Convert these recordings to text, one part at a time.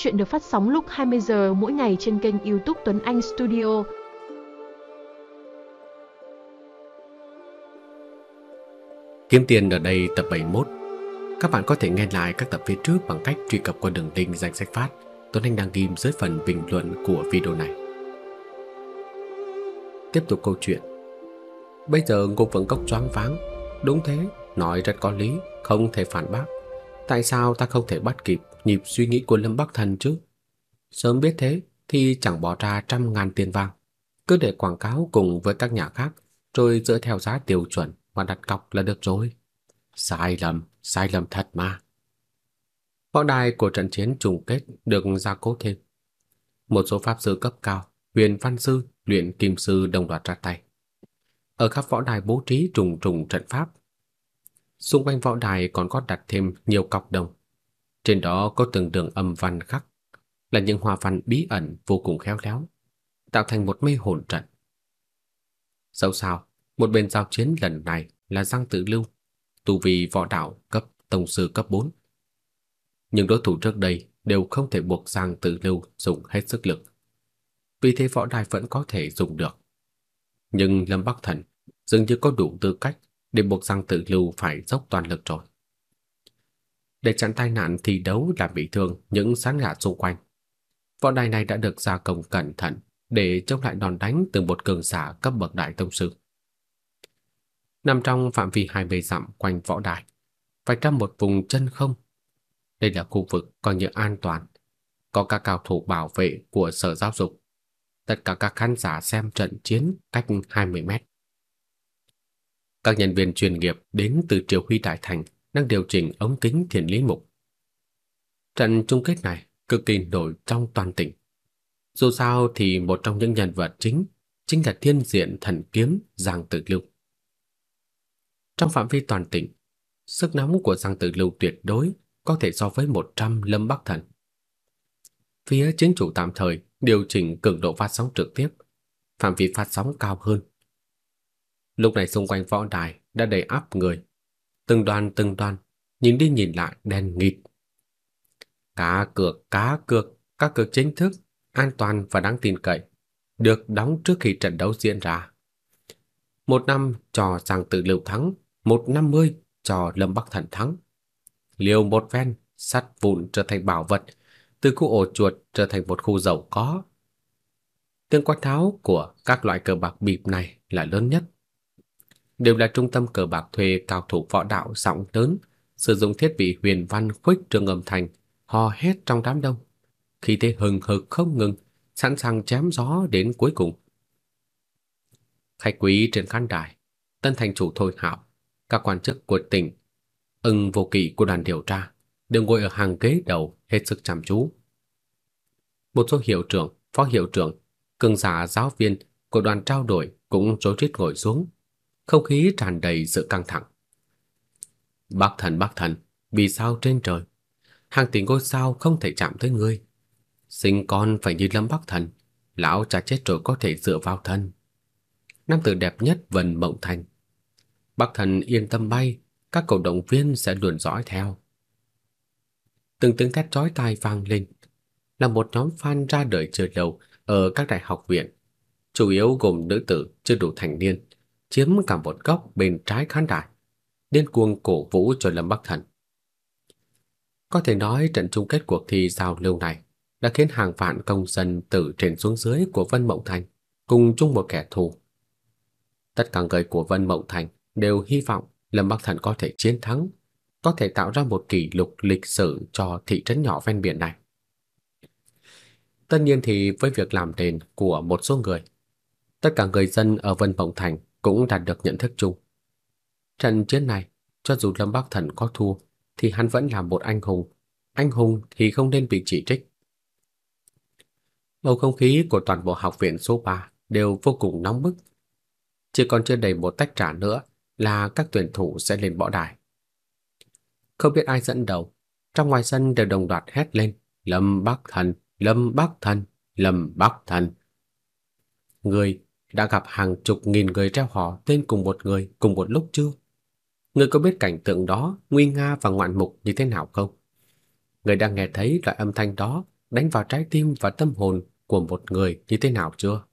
Chuyện được phát sóng lúc 20 giờ mỗi ngày trên kênh YouTube Tuấn Anh Studio. Kiếm tiền ở đây tập 71. Các bạn có thể nghe lại các tập phía trước bằng cách truy cập qua đường link danh sách phát Tuấn Anh đang ghim dưới phần bình luận của video này. Tiếp tục câu chuyện. Bây giờ Ngô Vượng Cốc choáng váng, đúng thế, nói rất có lý, không thể phản bác. Tại sao ta không thể bắt kịp nhịp suy nghĩ của Lâm Bắc Thần chứ? Sớm biết thế thì chẳng bỏ ra trăm ngàn tiền vàng, cứ để quảng cáo cùng với các nhà khác, rồi dựa theo giá tiêu chuẩn mà đặt cọc là được rồi. Sai lầm, sai lầm thật mà. Võ đài của trận chiến trùng kết được gia cố thêm. Một số pháp sư cấp cao, huyền văn sư, luyện kim sư đồng loạt ra tay. Ở khắp võ đài bố trí trùng trùng trận pháp. Xung quanh võ đài còn có đặt thêm nhiều cọc đồng. Trên đó có từng đường âm văn khắc, là những hoa văn bí ẩn vô cùng khéo léo, tạo thành một mê hồn trận. Dẫu sao, một bên giao chiến lần này là Giang Tử Lưu, tu vi võ đạo cấp tông sư cấp 4. Nhưng đối thủ trước đây đều không thể buộc Giang Tử Lưu dùng hết sức lực. Vì thế võ đài vẫn có thể dùng được. Nhưng Lâm Bắc Thần dường như có đủ tư cách để buộc Giang Tử Lưu phải dốc toàn lực rồi. Để chặn tai nạn thi đấu làm bị thương những sáng gạt xung quanh. Võ đài này đã được gia công cẩn thận để chống lại đòn đánh từ một cường giả cấp bậc đại tông sư. Nằm trong phạm vi 20 dặm quanh võ đài, phải trong một vùng chân không. Đây là khu vực coi như an toàn, có các cao thủ bảo vệ của sở giáo dục. Tất cả các khán giả xem trận chiến cách 20 mét. Các nhân viên chuyên nghiệp đến từ Triều Huy Đại Thành đang điều chỉnh ống kính thiền lý mục. Trận chung kết này cực kỳ nổi trong toàn tỉnh. Dù sao thì một trong những nhân vật chính chính là thiên diện thần kiếm Giang Tử Lưu. Trong phạm vi toàn tỉnh, sức nóng của Giang Tử Lưu tuyệt đối có thể so với 100 Lâm Bắc Thần. Phía chính chủ tạm thời điều chỉnh cường độ phát sóng trực tiếp, phạm vi phát sóng cao hơn. Lúc này xung quanh võ đài đã đầy áp người, từng đoàn từng đoàn, nhìn đi nhìn lại đen nghịt. Cá cược, cá cược, các cược chính thức, an toàn và đáng tin cậy, được đóng trước khi trận đấu diễn ra. Một năm cho Giang Tử Lưu thắng, một năm mươi cho Lâm Bắc Thần thắng. Liều một ven, sắt vụn trở thành bảo vật, từ khu ổ chuột trở thành một khu giàu có. tương quát tháo của các loại cờ bạc bịp này là lớn nhất đều là trung tâm cờ bạc thuê cao thủ võ đạo giọng lớn, sử dụng thiết bị huyền văn khuếch trường âm thanh, hò hét trong đám đông. Khi thế hừng hực không ngừng, sẵn sàng chém gió đến cuối cùng. Khách quý trên khán đài, tân thành chủ Thôi Hạo, các quan chức của tỉnh, ưng vô kỵ của đoàn điều tra, đều ngồi ở hàng ghế đầu hết sức chăm chú. Một số hiệu trưởng, phó hiệu trưởng, cường giả giáo viên của đoàn trao đổi cũng rối rít ngồi xuống, không khí tràn đầy sự căng thẳng. Bác thần, bác thần, vì sao trên trời? Hàng tỷ ngôi sao không thể chạm tới ngươi. Sinh con phải như Lâm Bắc thần, lão cha chết rồi có thể dựa vào thân. Nam tử đẹp nhất Vân Mộng Thành. Bắc thần yên tâm bay, các cổ động viên sẽ luôn dõi theo. Từng tiếng thét chói tai vang lên, là một nhóm fan ra đời chưa lâu ở các đại học viện, chủ yếu gồm nữ tử chưa đủ thành niên chiếm cả một góc bên trái khán đài, điên cuồng cổ vũ cho Lâm Bắc Thần. Có thể nói trận chung kết cuộc thi giao lưu này đã khiến hàng vạn công dân từ trên xuống dưới của Vân Mộng Thành cùng chung một kẻ thù. Tất cả người của Vân Mộng Thành đều hy vọng Lâm Bắc Thần có thể chiến thắng, có thể tạo ra một kỷ lục lịch sử cho thị trấn nhỏ ven biển này. Tất nhiên thì với việc làm đền của một số người, tất cả người dân ở Vân Mộng Thành cũng đạt được nhận thức chung. Trận chiến này, cho dù Lâm Bắc Thần có thua, thì hắn vẫn là một anh hùng. Anh hùng thì không nên bị chỉ trích. Bầu không khí của toàn bộ học viện số 3 đều vô cùng nóng bức. Chỉ còn chưa đầy một tách trà nữa là các tuyển thủ sẽ lên võ đài. Không biết ai dẫn đầu, trong ngoài sân đều đồng loạt hét lên, Lâm Bắc Thần, Lâm Bắc Thần, Lâm Bắc Thần. Người đã gặp hàng chục nghìn người treo hò tên cùng một người cùng một lúc chưa? Người có biết cảnh tượng đó nguy nga và ngoạn mục như thế nào không? Người đang nghe thấy loại âm thanh đó đánh vào trái tim và tâm hồn của một người như thế nào chưa?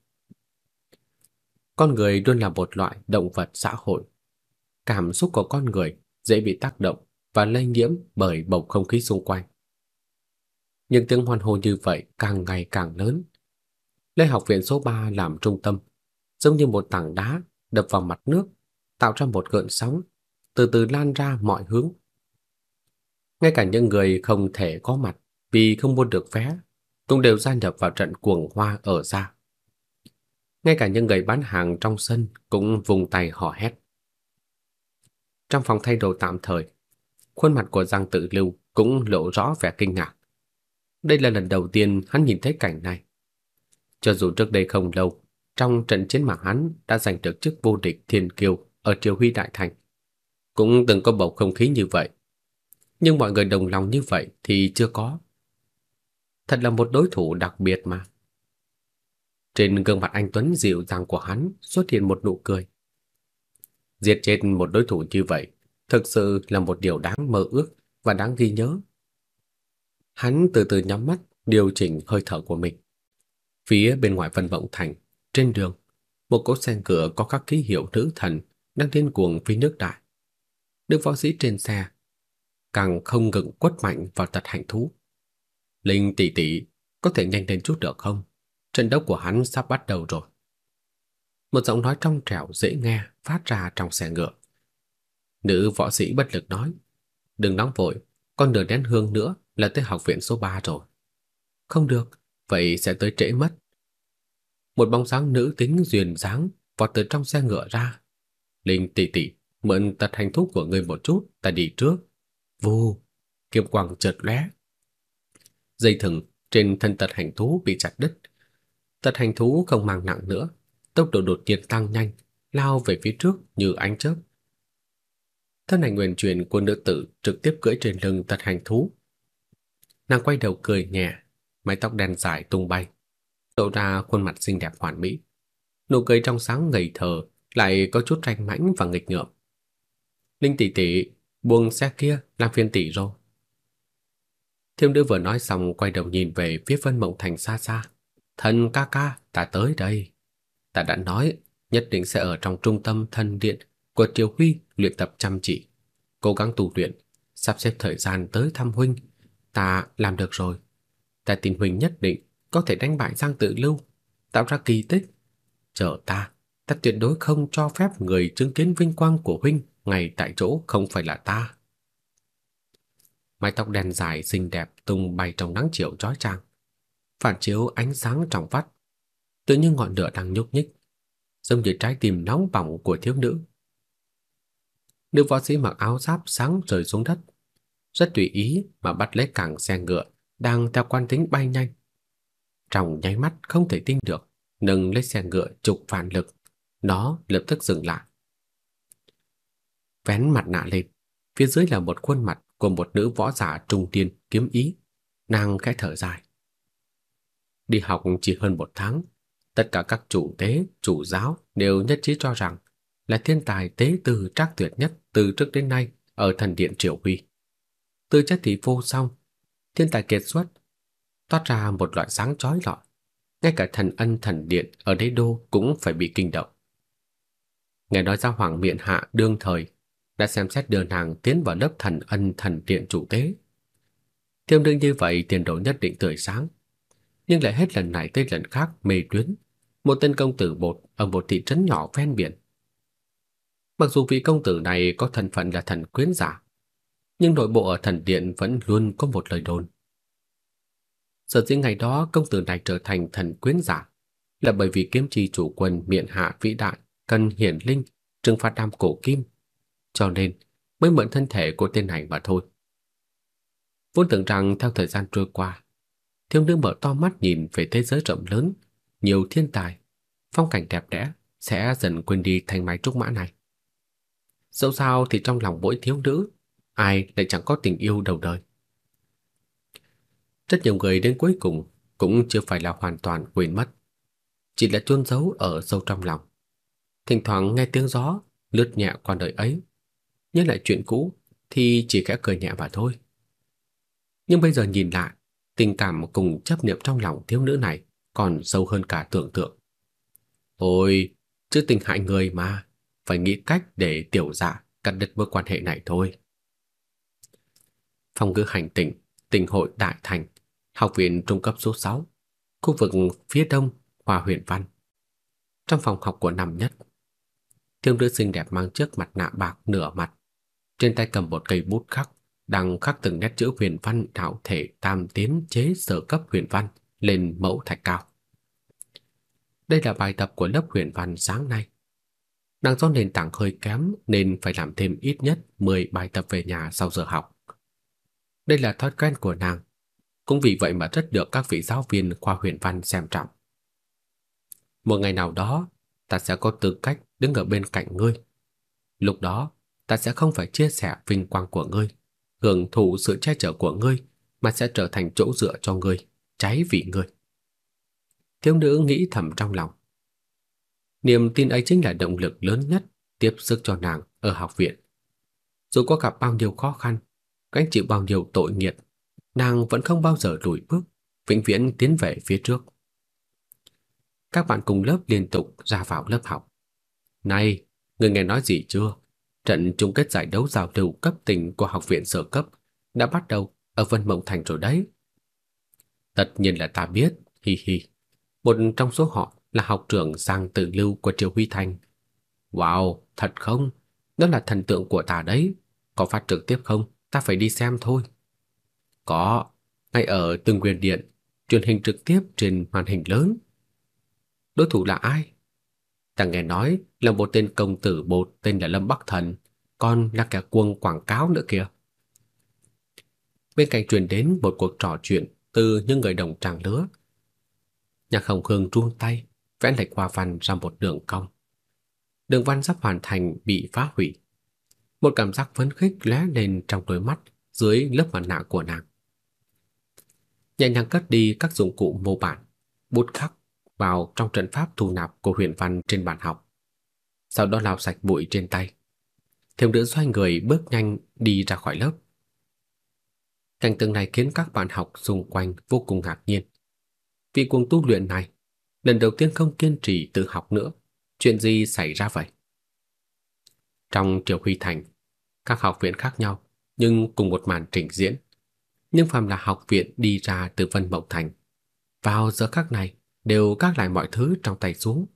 Con người luôn là một loại động vật xã hội. Cảm xúc của con người dễ bị tác động và lây nhiễm bởi bầu không khí xung quanh. những tiếng hoan hô như vậy càng ngày càng lớn. Lê học viện số 3 làm trung tâm, giống như một tảng đá đập vào mặt nước, tạo ra một gợn sóng, từ từ lan ra mọi hướng. Ngay cả những người không thể có mặt vì không mua được vé, cũng đều gia nhập vào trận cuồng hoa ở xa. Ngay cả những người bán hàng trong sân cũng vùng tay hò hét. Trong phòng thay đồ tạm thời, khuôn mặt của Giang Tự Lưu cũng lộ rõ vẻ kinh ngạc. Đây là lần đầu tiên hắn nhìn thấy cảnh này. Cho dù trước đây không lâu, trong trận chiến mà hắn đã giành được chức vô địch thiên kiêu ở Triều Huy Đại Thành, cũng từng có bầu không khí như vậy. Nhưng mọi người đồng lòng như vậy thì chưa có. Thật là một đối thủ đặc biệt mà. Trên gương mặt anh Tuấn dịu dàng của hắn xuất hiện một nụ cười. Giết chết một đối thủ như vậy thực sự là một điều đáng mơ ước và đáng ghi nhớ. Hắn từ từ nhắm mắt, điều chỉnh hơi thở của mình. Phía bên ngoài Vân Vọng Thành, trên đường, một cỗ xe ngựa có các ký hiệu nữ thần đang điên cuồng phi nước đại. Đức võ sĩ trên xe càng không ngừng quất mạnh vào tật hạnh thú. Linh tỷ tỷ, có thể nhanh lên chút được không? Trận đấu của hắn sắp bắt đầu rồi. Một giọng nói trong trẻo dễ nghe phát ra trong xe ngựa. Nữ võ sĩ bất lực nói, đừng nóng vội, con nửa nén hương nữa là tới học viện số 3 rồi. Không được, vậy sẽ tới trễ mất. Một bóng dáng nữ tính duyên dáng vọt từ trong xe ngựa ra. Linh tỷ tỷ, mượn tật hành thúc của người một chút, ta đi trước. Vù, kiếm quang chợt lóe. Dây thừng trên thân tật hành thú bị chặt đứt. Tật hành thú không mang nặng nữa, tốc độ đột nhiên tăng nhanh, lao về phía trước như ánh chớp. Thân ảnh nguyên truyền của nữ tử trực tiếp cưỡi trên lưng tật hành thú. Nàng quay đầu cười nhẹ, mái tóc đen dài tung bay, lộ ra khuôn mặt xinh đẹp hoàn mỹ. Nụ cười trong sáng ngây thơ lại có chút ranh mãnh và nghịch ngợm. Linh tỷ tỷ, buông xe kia làm phiền tỷ rồi. Thiêm nữ vừa nói xong quay đầu nhìn về phía Vân Mộng Thành xa xa. Thần ca ca, ta tới đây. Ta đã nói nhất định sẽ ở trong trung tâm thần điện của Triều Huy luyện tập chăm chỉ, cố gắng tu luyện, sắp xếp thời gian tới thăm huynh. Ta làm được rồi. Ta tin huynh nhất định có thể đánh bại Giang Tử Lưu, tạo ra kỳ tích. Chờ ta, ta tuyệt đối không cho phép người chứng kiến vinh quang của huynh ngay tại chỗ không phải là ta. Mái tóc đen dài xinh đẹp tung bay trong nắng chiều chói chang, phản chiếu ánh sáng trong vắt. Tự như ngọn lửa đang nhúc nhích, giống như trái tim nóng bỏng của thiếu nữ. Nữ võ sĩ mặc áo giáp sáng rơi xuống đất, rất tùy ý mà bắt lấy cẳng xe ngựa đang theo quan tính bay nhanh. Trong nháy mắt không thể tin được, nâng lấy xe ngựa trục phản lực, nó lập tức dừng lại. Vén mặt nạ lên, phía dưới là một khuôn mặt của một nữ võ giả trung niên kiếm ý, nàng khẽ thở dài. Đi học chỉ hơn một tháng, tất cả các chủ tế, chủ giáo đều nhất trí cho rằng là thiên tài tế từ trác tuyệt nhất từ trước đến nay ở thần điện Triều Huy. Tư chất thì vô song, thiên tài kiệt xuất, toát ra một loại sáng chói lọi. Ngay cả thần ân thần điện ở đế đô cũng phải bị kinh động. Nghe nói ra hoàng miện hạ đương thời đã xem xét đưa nàng tiến vào lớp thần ân thần điện chủ tế. Thiêm đương như vậy tiền đồ nhất định tươi sáng, nhưng lại hết lần này tới lần khác mê tuyến, một tên công tử bột ở một thị trấn nhỏ ven biển. Mặc dù vị công tử này có thân phận là thần quyến giả, nhưng nội bộ ở thần điện vẫn luôn có một lời đồn. Sở dĩ ngày đó công tử này trở thành thần quyến giả là bởi vì kiếm chi chủ quân miện hạ vĩ đại cần hiển linh trừng phạt đam cổ kim cho nên mới mượn thân thể của tên này mà thôi. Vốn tưởng rằng theo thời gian trôi qua, thiếu nữ mở to mắt nhìn về thế giới rộng lớn, nhiều thiên tài, phong cảnh đẹp đẽ sẽ dần quên đi thanh mái trúc mã này. Dẫu sao thì trong lòng mỗi thiếu nữ, ai lại chẳng có tình yêu đầu đời. Rất nhiều người đến cuối cùng cũng chưa phải là hoàn toàn quên mất, chỉ là chôn giấu ở sâu trong lòng. Thỉnh thoảng nghe tiếng gió lướt nhẹ qua đời ấy, nhớ lại chuyện cũ thì chỉ khẽ cười nhẹ mà thôi. Nhưng bây giờ nhìn lại, Tình cảm cùng chấp niệm trong lòng thiếu nữ này còn sâu hơn cả tưởng tượng. Ôi, chứ tình hại người mà, phải nghĩ cách để tiểu dạ cắt đứt mối quan hệ này thôi. Phòng ngữ hành tỉnh, tỉnh hội Đại Thành, học viện trung cấp số 6, khu vực phía đông, Hòa huyện Văn. Trong phòng học của năm nhất, thiếu nữ xinh đẹp mang chiếc mặt nạ bạc nửa mặt, trên tay cầm một cây bút khắc, đang khắc từng nét chữ huyền văn đạo thể tam tiến chế sở cấp huyền văn lên mẫu thạch cao. Đây là bài tập của lớp huyền văn sáng nay. Nàng do nền tảng hơi kém nên phải làm thêm ít nhất 10 bài tập về nhà sau giờ học. Đây là thói quen của nàng, cũng vì vậy mà rất được các vị giáo viên khoa huyền văn xem trọng. Một ngày nào đó, ta sẽ có tư cách đứng ở bên cạnh ngươi. Lúc đó, ta sẽ không phải chia sẻ vinh quang của ngươi, hưởng thụ sự che chở của ngươi, mà sẽ trở thành chỗ dựa cho ngươi, cháy vị ngươi. Thiếu nữ nghĩ thầm trong lòng. Niềm tin ấy chính là động lực lớn nhất tiếp sức cho nàng ở học viện. Dù có gặp bao nhiêu khó khăn, gánh chịu bao nhiêu tội nghiệt, nàng vẫn không bao giờ lùi bước, vĩnh viễn tiến về phía trước. Các bạn cùng lớp liên tục ra vào lớp học. "Này, người nghe nói gì chưa? Trận chung kết giải đấu giao lưu cấp tỉnh của học viện sở cấp đã bắt đầu ở Vân Mộng Thành rồi đấy." Tất nhiên là ta biết, hi hi. Một trong số họ là học trưởng Giang Tử Lưu của Triều Huy Thành. Wow, thật không? Đó là thần tượng của ta đấy. Có phát trực tiếp không? Ta phải đi xem thôi. Có, ngay ở từng quyền điện, truyền hình trực tiếp trên màn hình lớn. Đối thủ là ai? tàng nghe nói là một tên công tử bột tên là Lâm Bắc Thần, còn là kẻ cuồng quảng cáo nữa kìa. Bên cạnh truyền đến một cuộc trò chuyện từ những người đồng trang lứa. Nhạc Hồng Khương run tay, vẽ lệch hoa văn ra một đường cong. Đường văn sắp hoàn thành bị phá hủy. Một cảm giác phấn khích lóe lên trong đôi mắt dưới lớp mặt nạ của nàng. Nhẹ nhàng cất đi các dụng cụ mô bản, bút khắc vào trong trận pháp thu nạp của huyền văn trên bàn học. Sau đó lau sạch bụi trên tay. Thiếu nữ xoay người bước nhanh đi ra khỏi lớp. Cảnh tượng này khiến các bạn học xung quanh vô cùng ngạc nhiên. Vị cuồng tu luyện này lần đầu tiên không kiên trì tự học nữa, chuyện gì xảy ra vậy? Trong Triều Huy Thành, các học viện khác nhau nhưng cùng một màn trình diễn. Nhưng phàm là học viện đi ra từ Vân Mộng Thành, vào giờ khắc này đều các lại mọi thứ trong tay xuống.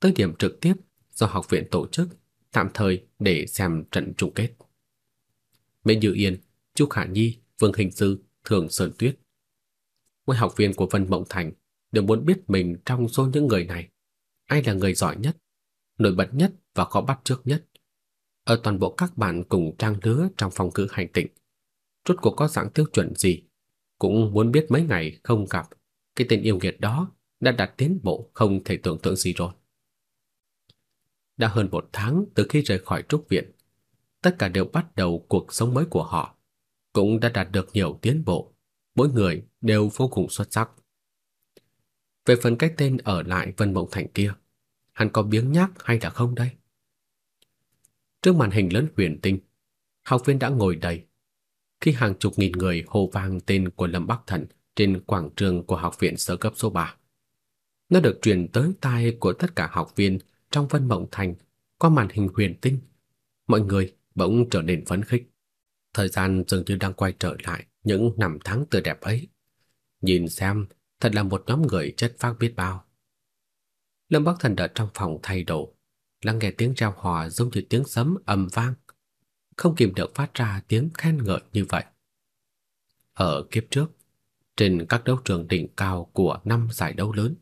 Tới điểm trực tiếp do học viện tổ chức, tạm thời để xem trận chung kết. Mễ Như Yên, Chu Khả Nhi, Vương Hình Sư, Thường Sơn Tuyết. Mỗi học viên của Vân Mộng Thành đều muốn biết mình trong số những người này, ai là người giỏi nhất, nổi bật nhất và khó bắt trước nhất. Ở toàn bộ các bạn cùng trang lứa trong phòng cử hành tịnh, rốt cuộc có dạng tiêu chuẩn gì, cũng muốn biết mấy ngày không gặp, cái tên yêu nghiệt đó đã đạt tiến bộ không thể tưởng tượng gì rồi. Đã hơn một tháng từ khi rời khỏi trúc viện, tất cả đều bắt đầu cuộc sống mới của họ, cũng đã đạt được nhiều tiến bộ, mỗi người đều vô cùng xuất sắc. Về phần cái tên ở lại Vân Mộng Thành kia, hắn có biếng nhác hay là không đây? Trước màn hình lớn huyền tinh, học viên đã ngồi đầy. Khi hàng chục nghìn người hô vang tên của Lâm Bắc Thần trên quảng trường của học viện sơ cấp số 3. Nó được truyền tới tai của tất cả học viên trong Vân Mộng Thành qua màn hình huyền tinh. Mọi người bỗng trở nên phấn khích. Thời gian dường như đang quay trở lại những năm tháng tươi đẹp ấy. Nhìn xem, thật là một nhóm người chất phác biết bao. Lâm Bắc Thần ở trong phòng thay đồ, lắng nghe tiếng reo hò giống như tiếng sấm ầm vang, không kìm được phát ra tiếng khen ngợi như vậy. Ở kiếp trước, trên các đấu trường đỉnh cao của năm giải đấu lớn,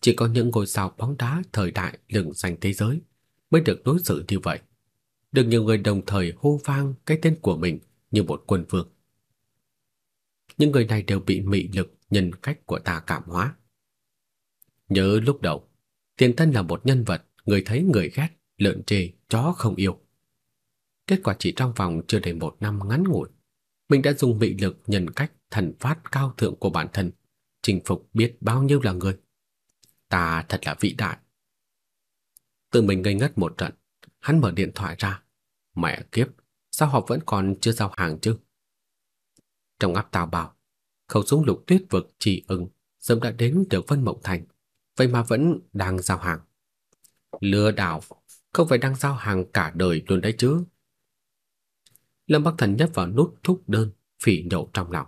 chỉ có những ngôi sao bóng đá thời đại lừng danh thế giới mới được đối xử như vậy, được nhiều người đồng thời hô vang cái tên của mình như một quân vương. Những người này đều bị mị lực nhân cách của ta cảm hóa. Nhớ lúc đầu, Tiền thân là một nhân vật người thấy người ghét, lợn trề, chó không yêu. Kết quả chỉ trong vòng chưa đầy một năm ngắn ngủi, mình đã dùng mị lực nhân cách thần phát cao thượng của bản thân, chinh phục biết bao nhiêu là người. Ta thật là vĩ đại. Tự mình ngây ngất một trận, hắn mở điện thoại ra. Mẹ kiếp, sao họ vẫn còn chưa giao hàng chứ? Trong áp tào bảo, khẩu súng lục tuyết vực chỉ ưng sớm đã đến được Vân Mộng Thành, vậy mà vẫn đang giao hàng. Lừa đảo, không phải đang giao hàng cả đời luôn đấy chứ. Lâm Bắc Thần nhấp vào nút thúc đơn, phỉ nhổ trong lòng.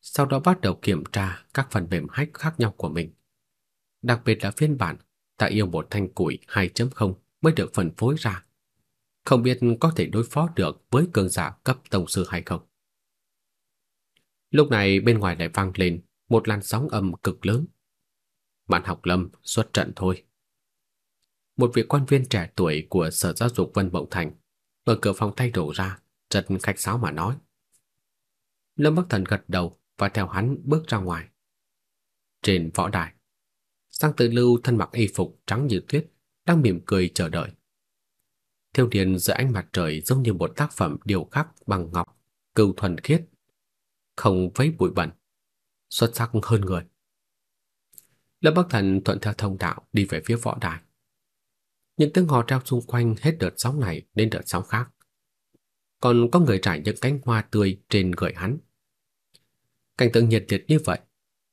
Sau đó bắt đầu kiểm tra các phần mềm hack khác nhau của mình. Đặc biệt là phiên bản ta yêu một thanh củi 2.0 mới được phân phối ra. Không biết có thể đối phó được với cường giả cấp tổng sư hay không. Lúc này bên ngoài lại vang lên một làn sóng âm cực lớn. Bạn học Lâm xuất trận thôi. Một vị quan viên trẻ tuổi của Sở Giáo dục Vân Mộng Thành mở cửa phòng thay đồ ra, rất khách sáo mà nói. Lâm Bắc Thần gật đầu và theo hắn bước ra ngoài. Trên võ đài, Sang Tử Lưu thân mặc y phục trắng như tuyết, đang mỉm cười chờ đợi. Thiêu điện giữa ánh mặt trời giống như một tác phẩm điêu khắc bằng ngọc, cừu thuần khiết, không vấy bụi bẩn, xuất sắc hơn người. Lâm Bắc Thần thuận theo thông đạo đi về phía võ đài. Những tiếng hò reo xung quanh hết đợt sóng này đến đợt sóng khác. Còn có người trải những cánh hoa tươi trên người hắn. Cảnh tượng nhiệt liệt như vậy,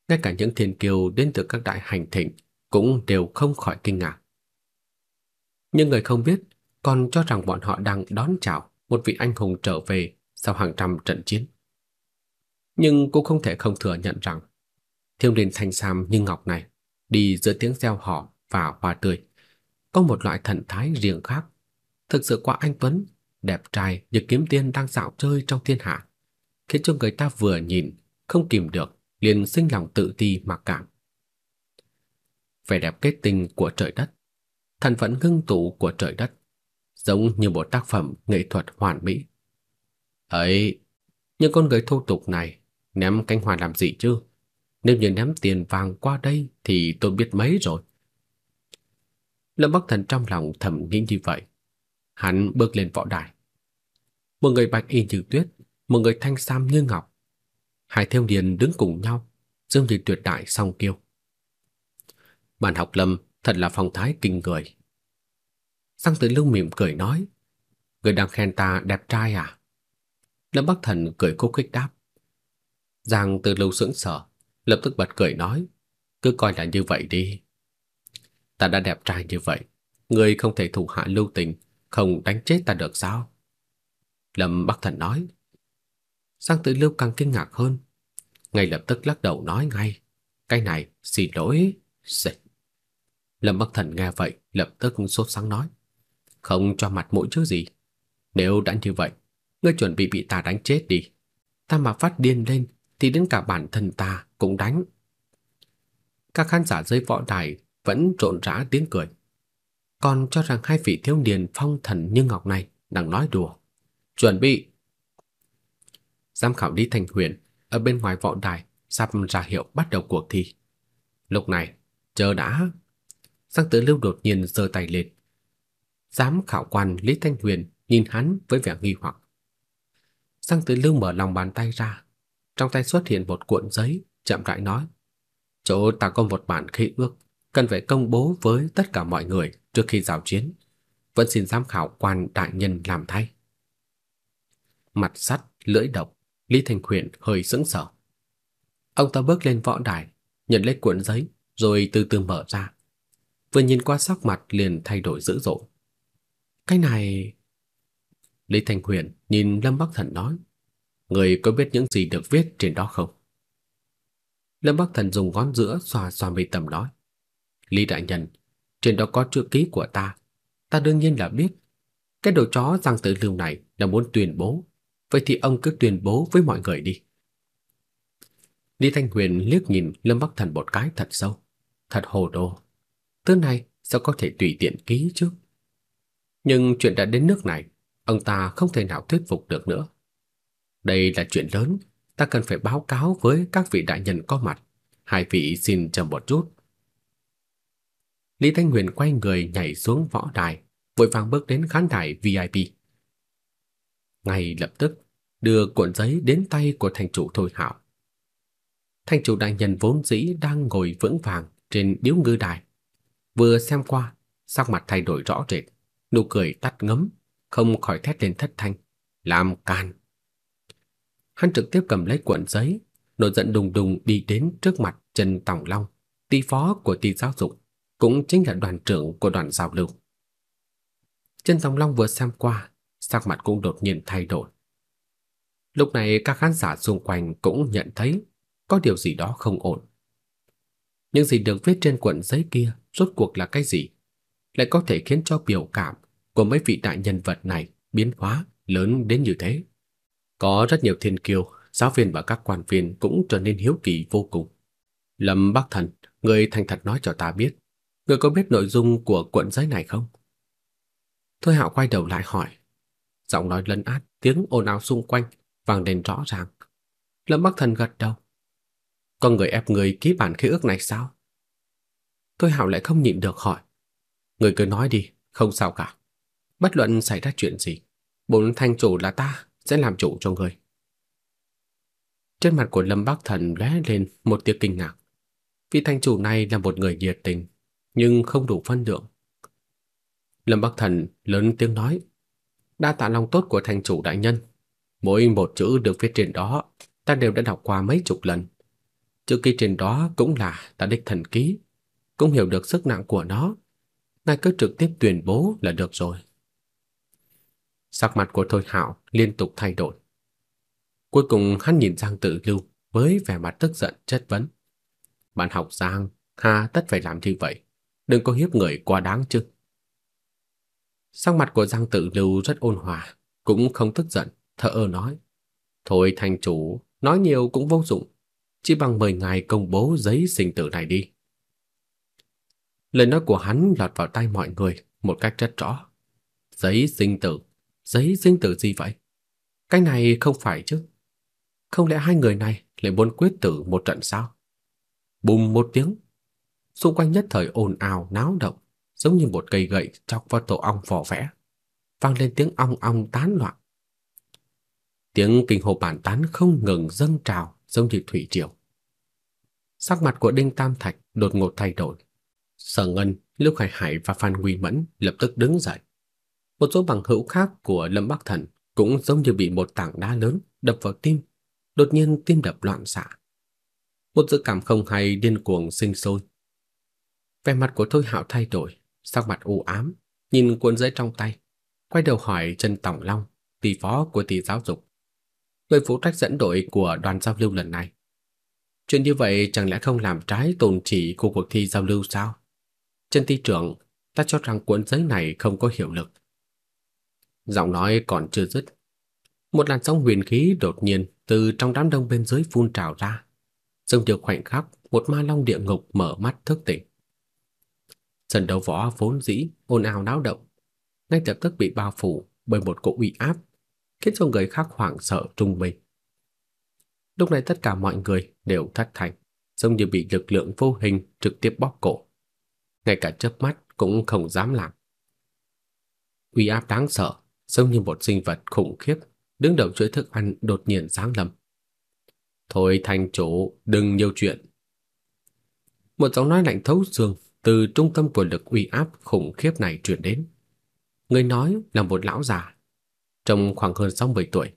ngay cả những thiên kiều đến từ các đại hành thịnh cũng đều không khỏi kinh ngạc. Nhưng người không biết còn cho rằng bọn họ đang đón chào một vị anh hùng trở về sau hàng trăm trận chiến. Nhưng cũng không thể không thừa nhận rằng thiếu niên thanh sam như ngọc này đi giữa tiếng reo hò và hoa tươi có một loại thần thái riêng khác, thực sự quá anh tuấn, đẹp trai như kiếm tiên đang dạo chơi trong thiên hạ, khiến cho người ta vừa nhìn không kìm được liền sinh lòng tự ti mặc cảm. Vẻ đẹp kết tinh của trời đất, thần phận ngưng tụ của trời đất, giống như một tác phẩm nghệ thuật hoàn mỹ. Ấy, những con người thô tục này ném cánh hoa làm gì chứ? Nếu như ném tiền vàng qua đây thì tôi biết mấy rồi. Lâm Bắc Thần trong lòng thầm nghĩ như vậy. Hắn bước lên võ đài. Một người bạch y như tuyết, một người thanh sam như ngọc, hai thiếu niên đứng cùng nhau, dương như tuyệt đại song kiêu. Bản học Lâm thật là phong thái kinh người. Sang Tử Lưu mỉm cười nói, người đang khen ta đẹp trai à? Lâm Bắc Thần cười khúc khích đáp. Giang Tử Lưu sững sờ, lập tức bật cười nói, cứ coi là như vậy đi. Ta đã đẹp trai như vậy, người không thể thủ hạ lưu tình, không đánh chết ta được sao? Lâm Bắc Thần nói. Sang Tử Lưu càng kinh ngạc hơn, ngay lập tức lắc đầu nói ngay, cái này xin lỗi. dịch. Lâm Bắc Thần nghe vậy, lập tức sốt sáng nói, không cho mặt mũi chứ gì. Nếu đã như vậy, ngươi chuẩn bị bị ta đánh chết đi. Ta mà phát điên lên thì đến cả bản thân ta cũng đánh. Các khán giả dưới võ đài vẫn trộn rã tiếng cười. Còn cho rằng hai vị thiếu niên phong thần như ngọc này đang nói đùa. Chuẩn bị. Giám khảo Lý Thành Huyền ở bên ngoài võ đài sắp ra hiệu bắt đầu cuộc thi. Lúc này, chờ đã. Sang Tử Lưu đột nhiên giơ tay lên. Giám khảo quan Lý Thanh Huyền nhìn hắn với vẻ nghi hoặc. Sang Tử Lưu mở lòng bàn tay ra, trong tay xuất hiện một cuộn giấy, chậm rãi nói: "Chỗ ta có một bản khế ước, cần phải công bố với tất cả mọi người trước khi giao chiến, vẫn xin giám khảo quan đại nhân làm thay." Mặt sắt, lưỡi độc, Lý thành Huyền hơi sững sờ. Ông ta bước lên võ đài, nhận lấy cuộn giấy, rồi từ từ mở ra. Vừa nhìn qua sắc mặt liền thay đổi dữ dội. Cái này... Lý thành Huyền nhìn Lâm Bắc Thần nói, người có biết những gì được viết trên đó không? Lâm Bắc Thần dùng ngón giữa xoa xoa mi tâm nói, Lý Đại Nhân, trên đó có chữ ký của ta, ta đương nhiên là biết. Cái đồ chó răng tử lưu này là muốn tuyên bố, vậy thì ông cứ tuyên bố với mọi người đi. Lý Thanh Huyền liếc nhìn Lâm Bắc Thần một cái thật sâu, thật hồ đồ. Thứ này sao có thể tùy tiện ký chứ? Nhưng chuyện đã đến nước này, ông ta không thể nào thuyết phục được nữa. Đây là chuyện lớn, ta cần phải báo cáo với các vị đại nhân có mặt. Hai vị xin chờ một chút. Lý Thanh Huyền quay người nhảy xuống võ đài, vội vàng bước đến khán đài VIP. Ngay lập tức, đưa cuộn giấy đến tay của thành chủ Thôi Hạo. Thành chủ đại nhân vốn dĩ đang ngồi vững vàng trên điếu ngư đài, vừa xem qua, sắc mặt thay đổi rõ rệt, nụ cười tắt ngấm, không khỏi thét lên thất thanh, làm can. Hắn trực tiếp cầm lấy cuộn giấy, nổi giận đùng đùng đi đến trước mặt Trần Tòng Long, ty phó của ty giáo dục, cũng chính là đoàn trưởng của đoàn giao lưu. Trần Tòng Long vừa xem qua, sắc mặt cũng đột nhiên thay đổi. Lúc này các khán giả xung quanh cũng nhận thấy có điều gì đó không ổn. Những gì được viết trên cuộn giấy kia rốt cuộc là cái gì? Lại có thể khiến cho biểu cảm của mấy vị đại nhân vật này biến hóa lớn đến như thế. Có rất nhiều thiên kiêu, giáo viên và các quan viên cũng trở nên hiếu kỳ vô cùng. Lâm Bắc Thần, người thành thật nói cho ta biết, người có biết nội dung của cuộn giấy này không? Thôi Hạo quay đầu lại hỏi. Giọng nói lấn át, tiếng ồn ào xung quanh vang lên rõ ràng. Lâm Bắc Thần gật đầu. Có người ép người ký bản khế ước này sao? Thôi Hạo lại không nhịn được hỏi. Người cứ nói đi, không sao cả. Bất luận xảy ra chuyện gì, bốn thanh chủ là ta sẽ làm chủ cho người. Trên mặt của Lâm Bắc Thần lóe lên một tia kinh ngạc. Vị thanh chủ này là một người nhiệt tình, nhưng không đủ phân lượng. Lâm Bắc Thần lớn tiếng nói, đa tạ lòng tốt của thành chủ đại nhân. Mỗi một chữ được viết trên đó, ta đều đã đọc qua mấy chục lần. Chữ ký trên đó cũng là ta đích thần ký, cũng hiểu được sức nặng của nó. Ngài cứ trực tiếp tuyên bố là được rồi. Sắc mặt của Thôi Hạo liên tục thay đổi. Cuối cùng hắn nhìn Giang Tự Lưu với vẻ mặt tức giận chất vấn. Bạn học Giang, hà tất phải làm như vậy, đừng có hiếp người quá đáng chứ. Sắc mặt của Giang Tử Lưu rất ôn hòa, cũng không tức giận, thở ơ nói. Thôi thành chủ, nói nhiều cũng vô dụng, chỉ bằng mời ngài công bố giấy sinh tử này đi. Lời nói của hắn lọt vào tai mọi người một cách rất rõ. Giấy sinh tử, giấy sinh tử gì vậy? Cái này không phải chứ. Không lẽ hai người này lại muốn quyết tử một trận sao? Bùm một tiếng, xung quanh nhất thời ồn ào náo động, giống như một cây gậy chọc vào tổ ong vỏ vẽ, vang lên tiếng ong ong tán loạn. Tiếng kinh hô bản tán không ngừng dâng trào giống như thủy triều. Sắc mặt của Đinh Tam Thạch đột ngột thay đổi. Sở Ngân, Lưu Hải Hải và Phan Nguy Mẫn lập tức đứng dậy. Một số bằng hữu khác của Lâm Bắc Thần cũng giống như bị một tảng đá lớn đập vào tim, đột nhiên tim đập loạn xạ. Một dự cảm không hay điên cuồng sinh sôi. Vẻ mặt của Thôi Hạo thay đổi, sắc mặt u ám, nhìn cuốn giấy trong tay, quay đầu hỏi Trần Tổng Long, tỷ phó của tỷ giáo dục, người phụ trách dẫn đội của đoàn giao lưu lần này. Chuyện như vậy chẳng lẽ không làm trái tôn chỉ của cuộc thi giao lưu sao? Trần ty trưởng, ta cho rằng cuốn giấy này không có hiệu lực. Giọng nói còn chưa dứt, một làn sóng huyền khí đột nhiên từ trong đám đông bên dưới phun trào ra, giống như khoảnh khắc một ma long địa ngục mở mắt thức tỉnh. Sân đấu võ vốn dĩ ồn ào náo động, ngay lập tức bị bao phủ bởi một cỗ uy áp, khiến cho người khác hoảng sợ trung mình Lúc này tất cả mọi người đều thất thành, giống như bị lực lượng vô hình trực tiếp bóp cổ. Ngay cả chớp mắt cũng không dám làm. Uy áp đáng sợ, giống như một sinh vật khủng khiếp đứng đầu chuỗi thức ăn đột nhiên giáng lâm. Thôi thành chủ, đừng nhiều chuyện. Một giọng nói lạnh thấu xương từ trung tâm của lực uy áp khủng khiếp này truyền đến. Người nói là một lão già, trông khoảng hơn 60 tuổi,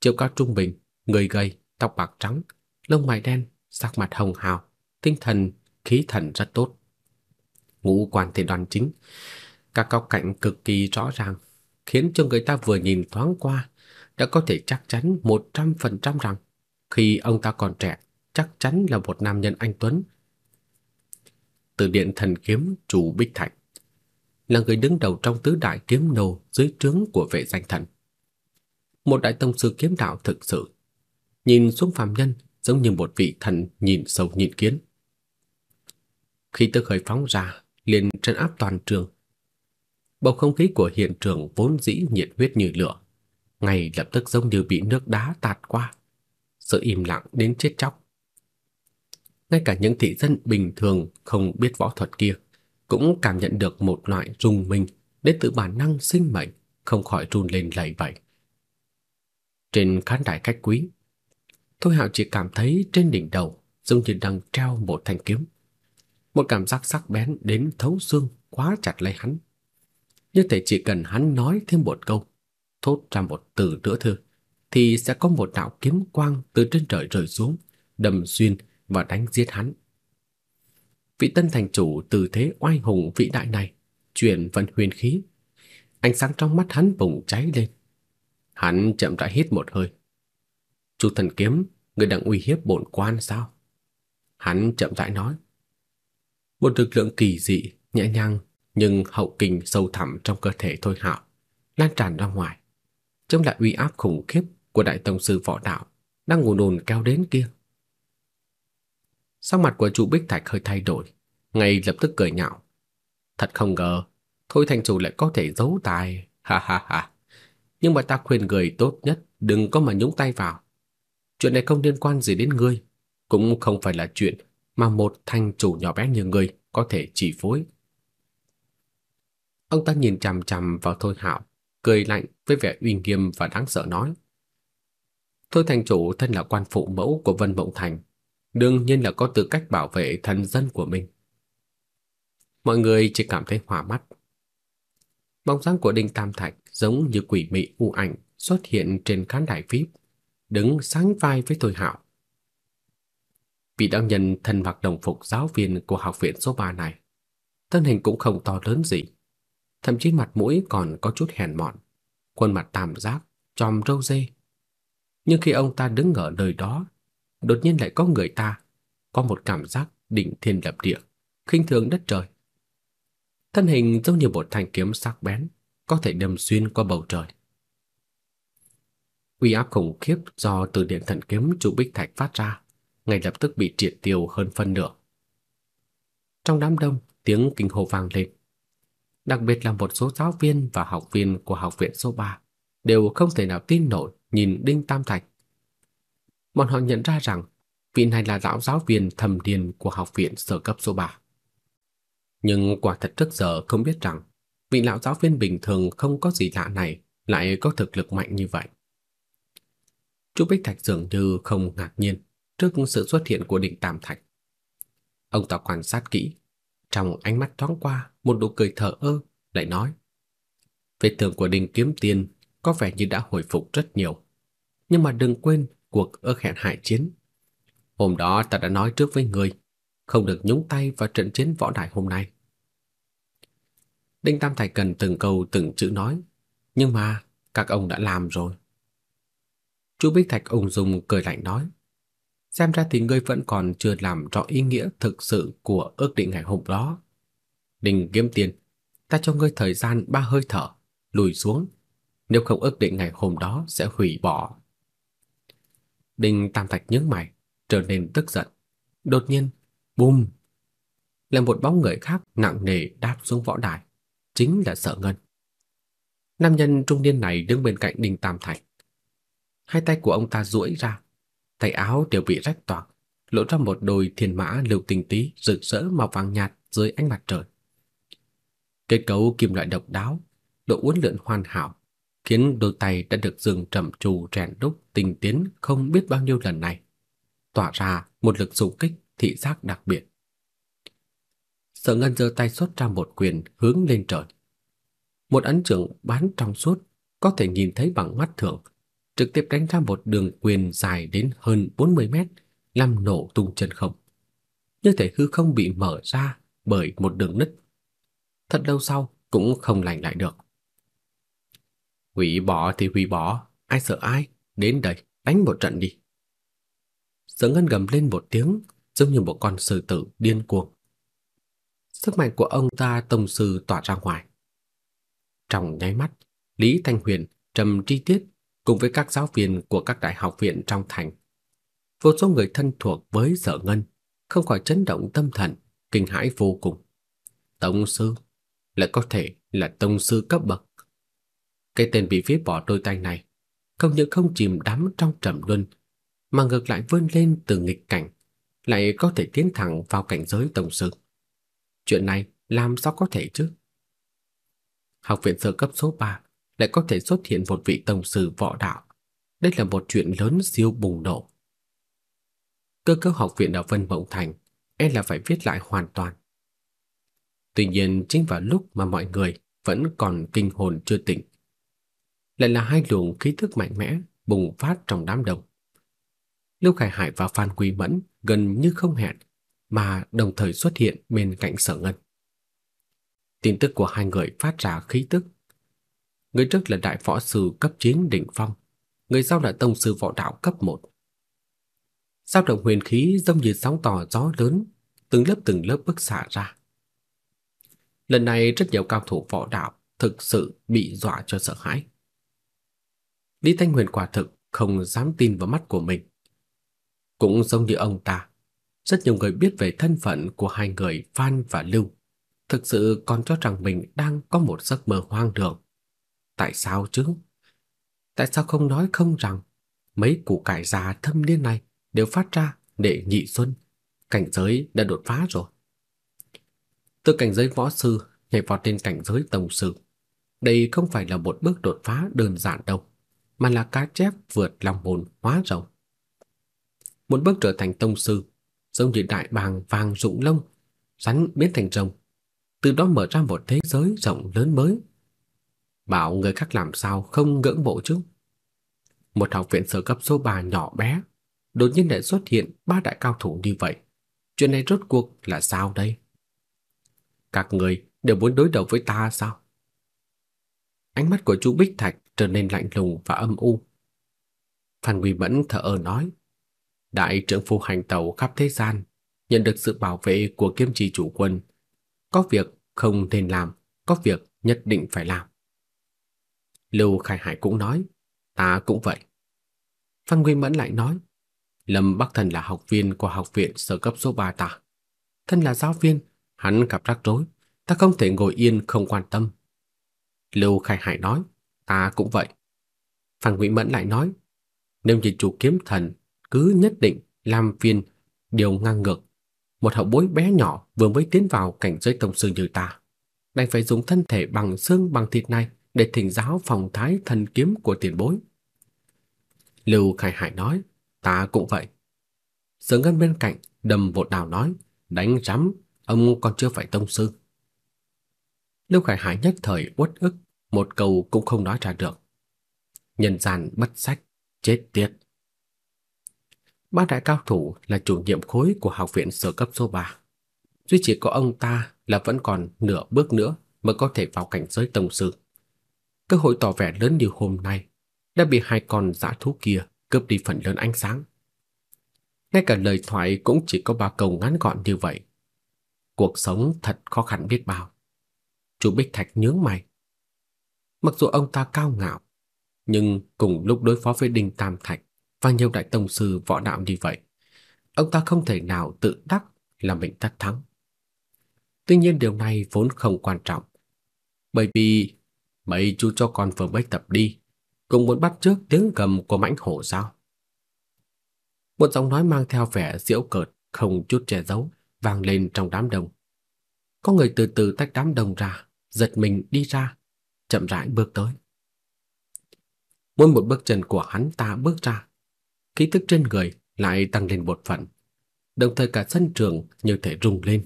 chiều cao trung bình, người gầy, tóc bạc trắng, lông mày đen, sắc mặt hồng hào, tinh thần, khí thần rất tốt. Ngũ quan thì đoan chính, các góc cạnh cực kỳ rõ ràng, khiến cho người ta vừa nhìn thoáng qua đã có thể chắc chắn 100% rằng khi ông ta còn trẻ, chắc chắn là một nam nhân anh tuấn. Từ điện thần kiếm chủ Bích Thạch là người đứng đầu trong tứ đại kiếm nô dưới trướng của vệ danh thần. Một đại tông sư kiếm đạo thực sự, nhìn xuống phàm nhân giống như một vị thần nhìn sâu nhìn kiến. Khi tức khởi phóng ra, liền trấn áp toàn trường. Bầu không khí của hiện trường vốn dĩ nhiệt huyết như lửa, ngay lập tức giống như bị nước đá tạt qua. Sự im lặng đến chết chóc. Ngay cả những thị dân bình thường không biết võ thuật kia cũng cảm nhận được một loại rung mình đến từ bản năng sinh mệnh, không khỏi run lên lẩy bẩy. Trên khán đài khách quý, Thôi Hạo chỉ cảm thấy trên đỉnh đầu giống như đang treo một thanh kiếm. Một cảm giác sắc bén đến thấu xương quá chặt lấy hắn. Như thể chỉ cần hắn nói thêm một câu, thốt ra một từ nữa thôi, thì sẽ có một đạo kiếm quang từ trên trời rơi xuống, đâm xuyên và đánh giết hắn. Vị tân thành chủ từ thế oai hùng vĩ đại này chuyển vận huyền khí, ánh sáng trong mắt hắn bùng cháy lên. Hắn chậm rãi hít một hơi. "Chu thần kiếm, người đang uy hiếp bổn quan sao?" Hắn chậm rãi nói. Một lực lượng kỳ dị, nhẹ nhàng nhưng hậu kình sâu thẳm trong cơ thể Thôi Hạo lan tràn ra ngoài, chống lại uy áp khủng khiếp của đại tông sư võ đạo đang ngủ đồn kéo đến kia. Sắc mặt của chủ Bích Thạch hơi thay đổi, ngay lập tức cười nhạo. Thật không ngờ, Thôi thành chủ lại có thể giấu tài, ha ha ha. Nhưng mà ta khuyên người tốt nhất đừng có mà nhúng tay vào. Chuyện này không liên quan gì đến ngươi, cũng không phải là chuyện mà một thành chủ nhỏ bé như ngươi có thể chỉ phối. Ông ta nhìn chằm chằm vào Thôi Hạo, cười lạnh với vẻ uy nghiêm và đáng sợ nói: Thôi thành chủ thân là quan phụ mẫu của Vân Mộng Thành, đương nhiên là có tư cách bảo vệ thần dân của mình. Mọi người chỉ cảm thấy hòa mắt. Bóng dáng của Đinh Tam Thạch giống như quỷ mị u ảnh xuất hiện trên khán đài VIP, đứng sánh vai với Thôi Hạo. Vị đạo nhân thân mặc đồng phục giáo viên của học viện số 3 này, thân hình cũng không to lớn gì, thậm chí mặt mũi còn có chút hèn mọn, khuôn mặt tam giác, tròm râu dê. Nhưng khi ông ta đứng ở nơi đó, đột nhiên lại có người ta có một cảm giác định thiên lập địa, khinh thường đất trời. Thân hình giống như một thanh kiếm sắc bén, có thể đâm xuyên qua bầu trời. Uy áp khủng khiếp do từ điện thần kiếm trụ bích thạch phát ra, ngay lập tức bị triệt tiêu hơn phân nửa. Trong đám đông, tiếng kinh hô vang lên. Đặc biệt là một số giáo viên và học viên của học viện số 3 đều không thể nào tin nổi nhìn Đinh Tam Thạch. Bọn họ nhận ra rằng vị này là lão giáo viên thầm điền của học viện sở cấp số 3. Nhưng quả thật trước giờ không biết rằng vị lão giáo viên bình thường không có gì lạ này lại có thực lực mạnh như vậy. Chu Bích Thạch dường như không ngạc nhiên trước sự xuất hiện của Định Tam Thạch. Ông ta quan sát kỹ, trong ánh mắt thoáng qua một nụ cười thở ơ, lại nói: "Vết thương của Đinh Kiếm Tiên có vẻ như đã hồi phục rất nhiều, nhưng mà đừng quên cuộc ước hẹn hại chiến. Hôm đó ta đã nói trước với người, không được nhúng tay vào trận chiến võ đài hôm nay." Đinh Tam Thạch cần từng câu từng chữ nói, nhưng mà các ông đã làm rồi. Chu Bích Thạch ung dung cười lạnh nói: xem ra thì ngươi vẫn còn chưa làm rõ ý nghĩa thực sự của ước định ngày hôm đó. Đình Kiếm Tiền, ta cho ngươi thời gian ba hơi thở, lùi xuống, nếu không ước định ngày hôm đó sẽ hủy bỏ. Đinh Tam Thạch nhướng mày, trở nên tức giận. Đột nhiên, bùm, là một bóng người khác nặng nề đáp xuống võ đài, chính là Sở Ngân. Nam nhân trung niên này đứng bên cạnh Đinh Tam Thạch. Hai tay của ông ta duỗi ra, tay áo đều bị rách toạc, lộ ra một đôi thiên mã lưu tinh tí rực rỡ màu vàng nhạt dưới ánh mặt trời. Kết cấu kim loại độc đáo, độ uốn lượn hoàn hảo, khiến đôi tay đã được dừng trầm trù rèn đúc tinh tiến không biết bao nhiêu lần này, tỏa ra một lực xung kích thị giác đặc biệt. Sở Ngân giơ tay xuất ra một quyền hướng lên trời. Một ấn trưởng bán trong suốt, có thể nhìn thấy bằng mắt thường, trực tiếp đánh ra một đường quyền dài đến hơn 40 mét, làm nổ tung chân không. Như thể hư không bị mở ra bởi một đường nứt. Thật lâu sau cũng không lành lại được. Hủy bỏ thì hủy bỏ, ai sợ ai, đến đây, đánh một trận đi. Sở Ngân gầm lên một tiếng, giống như một con sư tử điên cuồng. Sức mạnh của ông ta tông sư tỏa ra ngoài. Trong nháy mắt, Lý Thanh Huyền trầm tri tiết cùng với các giáo viên của các đại học viện trong thành. Vô số người thân thuộc với Sở Ngân không khỏi chấn động tâm thần, kinh hãi vô cùng. Tông sư lại có thể là tông sư cấp bậc. Cái tên bị phế bỏ đôi tay này không những không chìm đắm trong trầm luân, mà ngược lại vươn lên từ nghịch cảnh, lại có thể tiến thẳng vào cảnh giới tổng sư. Chuyện này làm sao có thể chứ? Học viện sơ cấp số 3 lại có thể xuất hiện một vị tổng sư võ đạo. Đây là một chuyện lớn siêu bùng nổ. Cơ cấu học viện ở Vân Mộng Thành e là phải viết lại hoàn toàn. Tuy nhiên chính vào lúc mà mọi người vẫn còn kinh hồn chưa tỉnh, lại là hai luồng khí thức mạnh mẽ bùng phát trong đám đông. Lưu Khải Hải và Phan Quý Mẫn gần như không hẹn mà đồng thời xuất hiện bên cạnh Sở Ngân. Tin tức của hai người phát ra khí tức. Người trước là đại võ sư cấp 9 đỉnh phong, người sau là tông sư võ đạo cấp 1. Sao động huyền khí giống như sóng to gió lớn, từng lớp từng lớp bức xạ ra. Lần này rất nhiều cao thủ võ đạo thực sự bị dọa cho sợ hãi. Lý Thanh Huyền quả thực không dám tin vào mắt của mình. Cũng giống như ông ta, rất nhiều người biết về thân phận của hai người Phan và Lưu, thực sự còn cho rằng mình đang có một giấc mơ hoang đường. Tại sao chứ? Tại sao không nói không rằng mấy củ cải già thâm niên này đều phát ra để nhị xuân, cảnh giới đã đột phá rồi. Từ cảnh giới võ sư nhảy vọt lên cảnh giới tông sư. Đây không phải là một bước đột phá đơn giản đâu, mà là cá chép vượt lòng môn hóa rồng. Một bước trở thành tông sư, giống như đại bàng vàng rụng lông, rắn biến thành rồng, từ đó mở ra một thế giới rộng lớn mới. Bảo người khác làm sao không ngưỡng mộ chứ? Một học viện sở cấp số 3 nhỏ bé, đột nhiên lại xuất hiện ba đại cao thủ như vậy. Chuyện này rốt cuộc là sao đây? Các người đều muốn đối đầu với ta sao? Ánh mắt của chú Bích Thạch trở nên lạnh lùng và âm u. Phan Nguy Mẫn thở ơ nói, đại trưởng phu hành tàu khắp thế gian, nhận được sự bảo vệ của kiếm trì chủ quân. Có việc không nên làm, có việc nhất định phải làm. Lưu Khải Hải cũng nói, ta cũng vậy. Phan Nguy Mẫn lại nói, Lâm Bắc Thần là học viên của học viện sở cấp số 3 ta. Thân là giáo viên, hắn gặp rắc rối, ta không thể ngồi yên không quan tâm. Lưu Khai Hải nói, ta cũng vậy. Phan Ngụy Mẫn lại nói, nếu như chủ kiếm thần cứ nhất định làm phiền điều ngang ngược, một hậu bối bé nhỏ vừa mới tiến vào cảnh giới tông sư như ta, đành phải dùng thân thể bằng xương bằng thịt này để thỉnh giáo phòng thái thần kiếm của tiền bối. Lưu Khai Hải nói, ta cũng vậy. Sở Ngân bên cạnh đầm vột đào nói, đánh rắm, ông còn chưa phải tông sư. Lưu Khải Hải nhất thời uất ức, một câu cũng không nói ra được. Nhân gian bất sách, chết tiệt. Ba đại cao thủ là chủ nhiệm khối của học viện sở cấp số 3. Duy chỉ có ông ta là vẫn còn nửa bước nữa mới có thể vào cảnh giới tông sư. Cơ hội tỏ vẻ lớn như hôm nay đã bị hai con dã thú kia cướp đi phần lớn ánh sáng. Ngay cả lời thoại cũng chỉ có ba câu ngắn gọn như vậy. Cuộc sống thật khó khăn biết bao. Chu Bích Thạch nhướng mày. Mặc dù ông ta cao ngạo, nhưng cùng lúc đối phó với Đinh Tam Thạch và nhiều đại tông sư võ đạo như vậy, ông ta không thể nào tự đắc là mình tất thắng. Tuy nhiên điều này vốn không quan trọng, bởi vì mấy chú cho con vừa mới tập đi, cũng muốn bắt trước tiếng gầm của mãnh hổ sao? Một giọng nói mang theo vẻ giễu cợt, không chút che giấu, vang lên trong đám đông. Có người từ từ tách đám đông ra, giật mình đi ra, chậm rãi bước tới. Mỗi một bước chân của hắn ta bước ra, khí tức trên người lại tăng lên một phần, đồng thời cả sân trường như thể rung lên.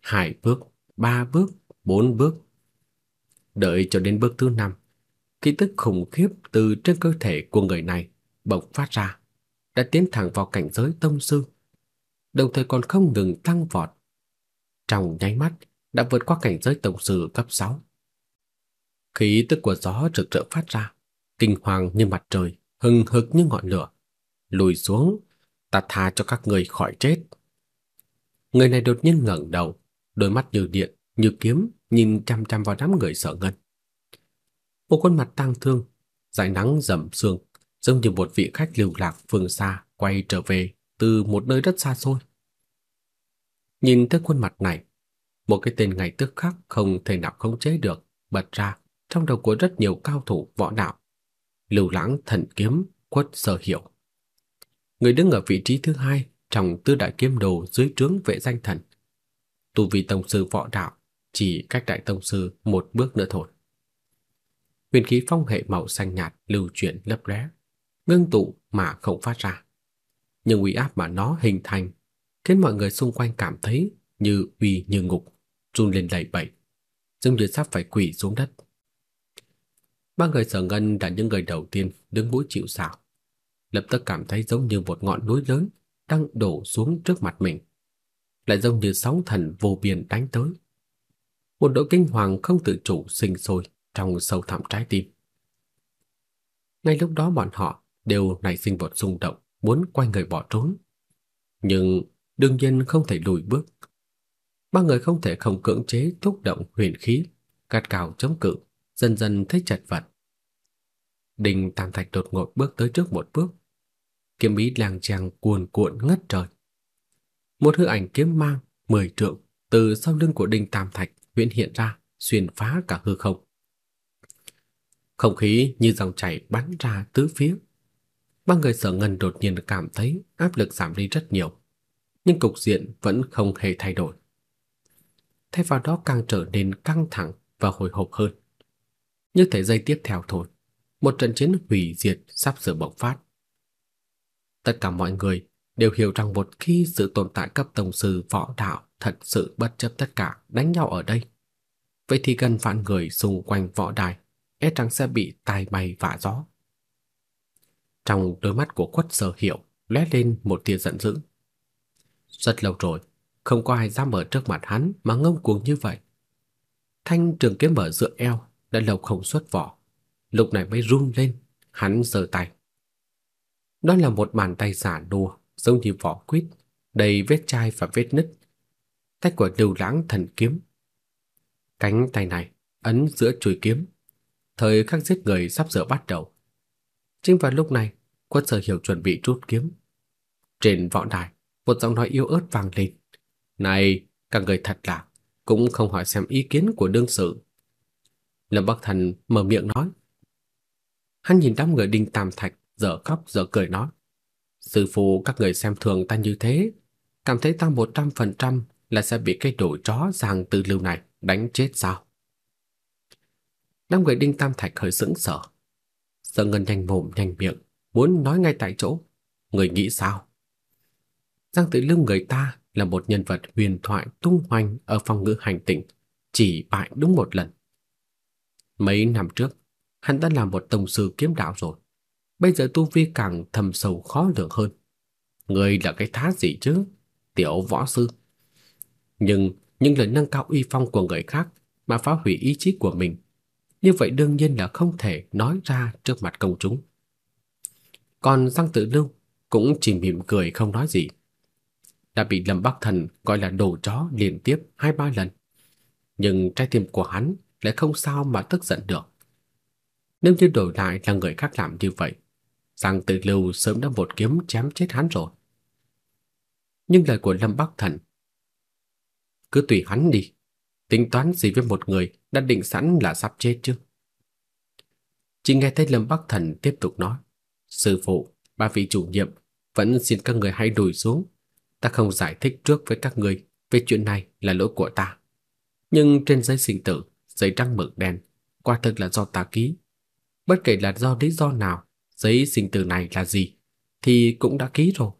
Hai bước, ba bước, bốn bước. Đợi cho đến bước thứ năm, khí tức khủng khiếp từ trên cơ thể của người này bộc phát ra, đã tiến thẳng vào cảnh giới tông sư, đồng thời còn không ngừng tăng vọt. Trong nháy mắt đã vượt qua cảnh giới tổng sư cấp 6. Khí tức của gió rực rỡ phát ra, kinh hoàng như mặt trời, hừng hực như ngọn lửa. Lùi xuống, ta tha cho các người khỏi chết. Người này đột nhiên ngẩng đầu, đôi mắt như điện, như kiếm nhìn chăm chăm vào đám người sợ ngân. Một khuôn mặt tang thương, dải nắng rậm sương, giống như một vị khách lưu lạc phương xa quay trở về từ một nơi rất xa xôi. Nhìn thấy khuôn mặt này, một cái tên ngày tức khắc không thể nào khống chế được bật ra trong đầu của rất nhiều cao thủ võ đạo. Lưu Lãng Thần Kiếm Quất Sở Hiểu. Người đứng ở vị trí thứ hai trong tứ đại kiếm đồ dưới trướng vệ danh thần. Tu vi tông sư võ đạo chỉ cách đại tông sư một bước nữa thôi. Huyền khí phong hệ màu xanh nhạt lưu chuyển lấp lóe, ngưng tụ mà không phát ra. Nhưng uy áp mà nó hình thành khiến mọi người xung quanh cảm thấy như uy như ngục, run lên lẩy bẩy, giống như sắp phải quỳ xuống đất. Ba người sở ngân là những người đầu tiên đứng mũi chịu sào. lập tức cảm thấy giống như một ngọn núi lớn đang đổ xuống trước mặt mình, lại giống như sóng thần vô biên đánh tới. Một nỗi kinh hoàng không tự chủ sinh sôi trong sâu thẳm trái tim. Ngay lúc đó bọn họ đều nảy sinh một xung động muốn quay người bỏ trốn. Nhưng đương nhiên không thể lùi bước. Ba người không thể không cưỡng chế thúc động huyền khí, cắt cào chống cự, dần dần thấy chật vật. Đình Tam Thạch đột ngột bước tới trước một bước. Kiếm ý làng chàng cuồn cuộn ngất trời. Một hư ảnh kiếm mang mười trượng từ sau lưng của Đinh Tam Thạch hiện hiện ra, xuyên phá cả hư không. Không khí như dòng chảy bắn ra tứ phía. Ba người sở ngân đột nhiên cảm thấy áp lực giảm đi rất nhiều, nhưng cục diện vẫn không hề thay đổi. Thay vào đó càng trở nên căng thẳng và hồi hộp hơn. Như thể giây tiếp theo thôi, một trận chiến hủy diệt sắp sửa bộc phát. Tất cả mọi người đều hiểu rằng một khi sự tồn tại cấp tổng sư võ đạo thật sự bất chấp tất cả đánh nhau ở đây, vậy thì gần vạn người xung quanh võ đài e rằng sẽ bị tai bay vạ gió. Trong đôi mắt của Quất Sở Hiểu lóe lên một tia giận dữ. Rất lâu rồi, không có ai dám ở trước mặt hắn mà ngông cuồng như vậy. Thanh trường kiếm mở dựa eo đã lâu không xuất vỏ, lúc này mới run lên, hắn giơ tay. Đó là một bàn tay giả nua, giống như vỏ quýt, đầy vết chai và vết nứt. Tay của Lưu Lãng thần kiếm. Cánh tay này ấn giữa chuôi kiếm, thời khắc giết người sắp sửa bắt đầu. Chính vào lúc này, Quất Sở Hiểu chuẩn bị rút kiếm. Trên võ đài, một giọng nói yếu ớt vang lên. "Này, các người thật là cũng không hỏi xem ý kiến của đương sự." Lâm Bắc Thần mở miệng nói. Hắn nhìn đám người Đinh Tam Thạch, dở khóc dở cười nói: "Sư phụ các người xem thường ta như thế, cảm thấy ta 100% là sẽ bị cái đồ chó giang từ lưu này đánh chết sao?" Năm người Đinh Tam Thạch hơi sững sờ. Sở Ngân nhanh mồm nhanh miệng, muốn nói ngay tại chỗ, người nghĩ sao? Giang Tử Lương người ta là một nhân vật huyền thoại tung hoành ở phong ngữ hành tinh, chỉ bại đúng một lần. Mấy năm trước, hắn đã là một tông sư kiếm đạo rồi. Bây giờ tu vi càng thâm sâu khó lường hơn. Người là cái thá gì chứ? Tiểu võ sư. Nhưng những lời nâng cao uy phong của người khác mà phá hủy ý chí của mình như vậy đương nhiên là không thể nói ra trước mặt công chúng. Còn Giang Tử Lưu cũng chỉ mỉm cười không nói gì. Đã bị Lâm Bắc Thần gọi là đồ chó liên tiếp hai ba lần. Nhưng trái tim của hắn lại không sao mà tức giận được. Nếu như đổi lại là người khác làm như vậy, Giang Tử Lưu sớm đã một kiếm chém chết hắn rồi. Nhưng lời của Lâm Bắc Thần cứ tùy hắn đi, tính toán gì với một người đã định sẵn là sắp chết chứ. Chỉ nghe thấy Lâm Bắc Thần tiếp tục nói, "Sư phụ, ba vị chủ nhiệm, vẫn xin các người hãy lùi xuống, ta không giải thích trước với các người về chuyện này là lỗi của ta. Nhưng trên giấy sinh tử, giấy trắng mực đen, quả thực là do ta ký. Bất kể là do lý do nào, giấy sinh tử này là gì thì cũng đã ký rồi.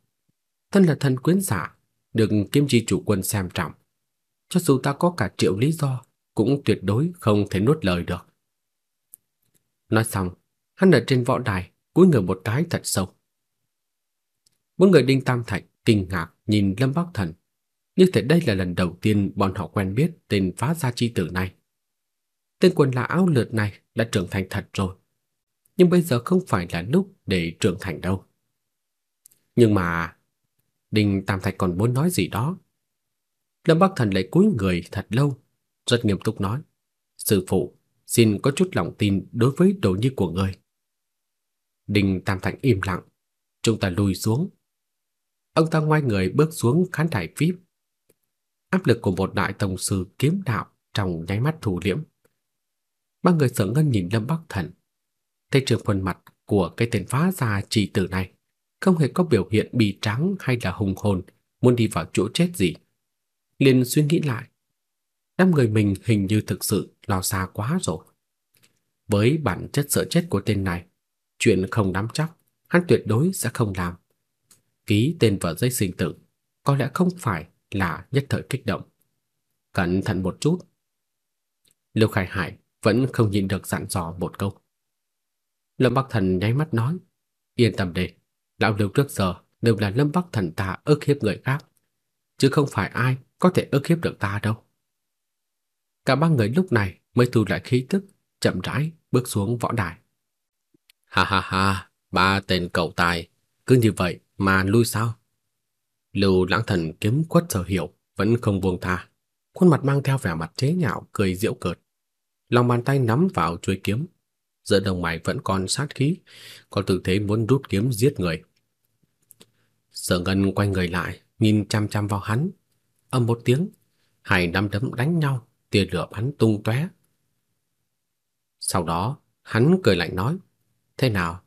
Thân là thân quyến giả, được Kim Chi chủ quân xem trọng. Cho dù ta có cả triệu lý do cũng tuyệt đối không thể nuốt lời được. Nói xong, hắn ở trên võ đài cúi người một cái thật sâu. Bốn người Đinh Tam Thạch kinh ngạc nhìn Lâm Bắc Thần, như thể đây là lần đầu tiên bọn họ quen biết tên phá gia chi tử này. Tên quần là áo lượt này đã trưởng thành thật rồi, nhưng bây giờ không phải là lúc để trưởng thành đâu. Nhưng mà Đinh Tam Thạch còn muốn nói gì đó. Lâm Bắc Thần lại cúi người thật lâu rất nghiêm túc nói: "Sư phụ, xin có chút lòng tin đối với đồ nhi của người." Đinh Tam thạch im lặng, chúng ta lùi xuống. Ông ta ngoái người bước xuống khán đài VIP. Áp lực của một đại tổng sư kiếm đạo trong nháy mắt thủ liễm. Ba người sợ ngân nhìn Lâm Bắc Thần, thấy trường khuôn mặt của cái tên phá gia trì tử này không hề có biểu hiện bì trắng hay là hùng hồn muốn đi vào chỗ chết gì. Liền suy nghĩ lại, đám người mình hình như thực sự lo xa quá rồi. Với bản chất sợ chết của tên này, chuyện không nắm chắc, hắn tuyệt đối sẽ không làm. Ký tên vào giấy sinh tử, có lẽ không phải là nhất thời kích động. Cẩn thận một chút. Lưu Khải Hải vẫn không nhịn được dặn dò một câu. Lâm Bắc Thần nháy mắt nói, yên tâm đi, Lão Lưu trước giờ đều là Lâm Bắc Thần ta ức hiếp người khác, chứ không phải ai có thể ức hiếp được ta đâu. Cả ba người lúc này mới thu lại khí tức, chậm rãi bước xuống võ đài. Ha ha ha, ba tên cậu tài, cứ như vậy mà lui sao? Lưu Lãng Thần kiếm quất sở hiểu, vẫn không buông tha, khuôn mặt mang theo vẻ mặt chế nhạo cười giễu cợt. Lòng bàn tay nắm vào chuôi kiếm, giữa đồng mày vẫn còn sát khí, có tư thế muốn rút kiếm giết người. Sở Ngân quay người lại, nhìn chăm chăm vào hắn, âm một tiếng, hai nắm đấm đánh nhau, tia lửa bắn tung tóe. Sau đó, hắn cười lạnh nói: "Thế nào,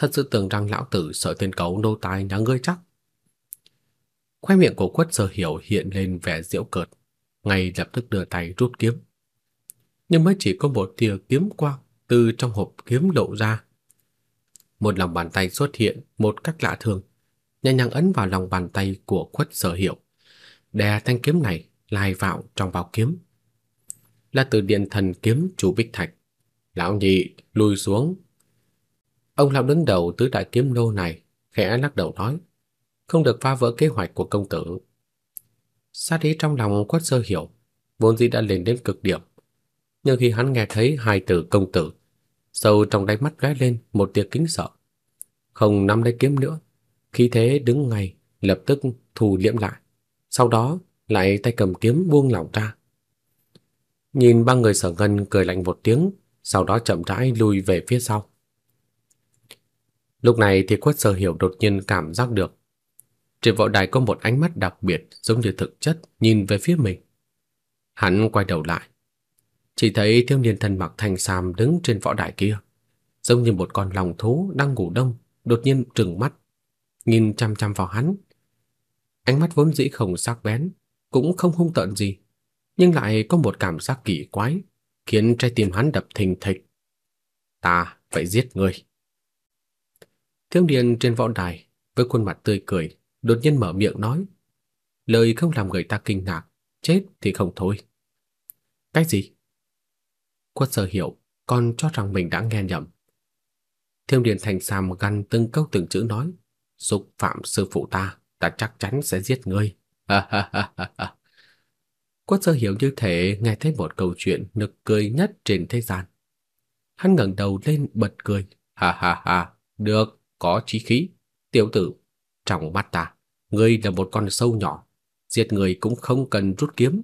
thật sự tưởng rằng lão tử sợ tên cấu nô tài nhà ngươi chắc?" Khoe miệng của Quất Sở Hiểu hiện lên vẻ diễu cợt, ngay lập tức đưa tay rút kiếm. Nhưng mới chỉ có một tia kiếm quang từ trong hộp kiếm lộ ra. Một lòng bàn tay xuất hiện một cách lạ thường, nhẹ nhàng ấn vào lòng bàn tay của Quất Sở Hiểu, đè thanh kiếm này lai vào trong bao kiếm. Là từ điện thần kiếm chủ Bích Thạch. Lão nhị lùi xuống. Ông lão đứng đầu tứ đại kiếm lô này khẽ lắc đầu nói: không được phá vỡ kế hoạch của công tử. Sát ý trong lòng quất sơ hiểu, vốn dĩ đã lên đến cực điểm. Nhưng khi hắn nghe thấy hai từ công tử, sâu trong đáy mắt lóe lên một tia kính sợ. Không nắm lấy kiếm nữa, khí thế đứng ngay, lập tức thu liễm lại. Sau đó lại tay cầm kiếm buông lỏng ra. Nhìn ba người sở ngân cười lạnh một tiếng, sau đó chậm rãi lùi về phía sau. Lúc này thì quách sơ hiểu đột nhiên cảm giác được trên võ đài có một ánh mắt đặc biệt giống như thực chất nhìn về phía mình. Hắn quay đầu lại, chỉ thấy thiếu niên thân mặc thanh sam đứng trên võ đài kia, giống như một con lòng thú đang ngủ đông, đột nhiên trừng mắt, nhìn chăm chăm vào hắn. Ánh mắt vốn dĩ không sắc bén, cũng không hung tợn gì, nhưng lại có một cảm giác kỳ quái, khiến trái tim hắn đập thình thịch. Ta phải giết ngươi. Thiếu niên trên võ đài với khuôn mặt tươi cười đột nhiên mở miệng nói. Lời không làm người ta kinh ngạc, chết thì không thôi. Cái gì? Quất sở hiểu, còn cho rằng mình đã nghe nhầm. Thiêm Điền Thành Sam gằn từng câu từng chữ nói, xúc phạm sư phụ ta, ta chắc chắn sẽ giết ngươi. Quất sở hiểu như thể nghe thấy một câu chuyện nực cười nhất trên thế gian. Hắn ngẩng đầu lên bật cười, ha ha ha, được, có chí khí, tiểu tử trong mắt ta, ngươi là một con sâu nhỏ, giết người cũng không cần rút kiếm.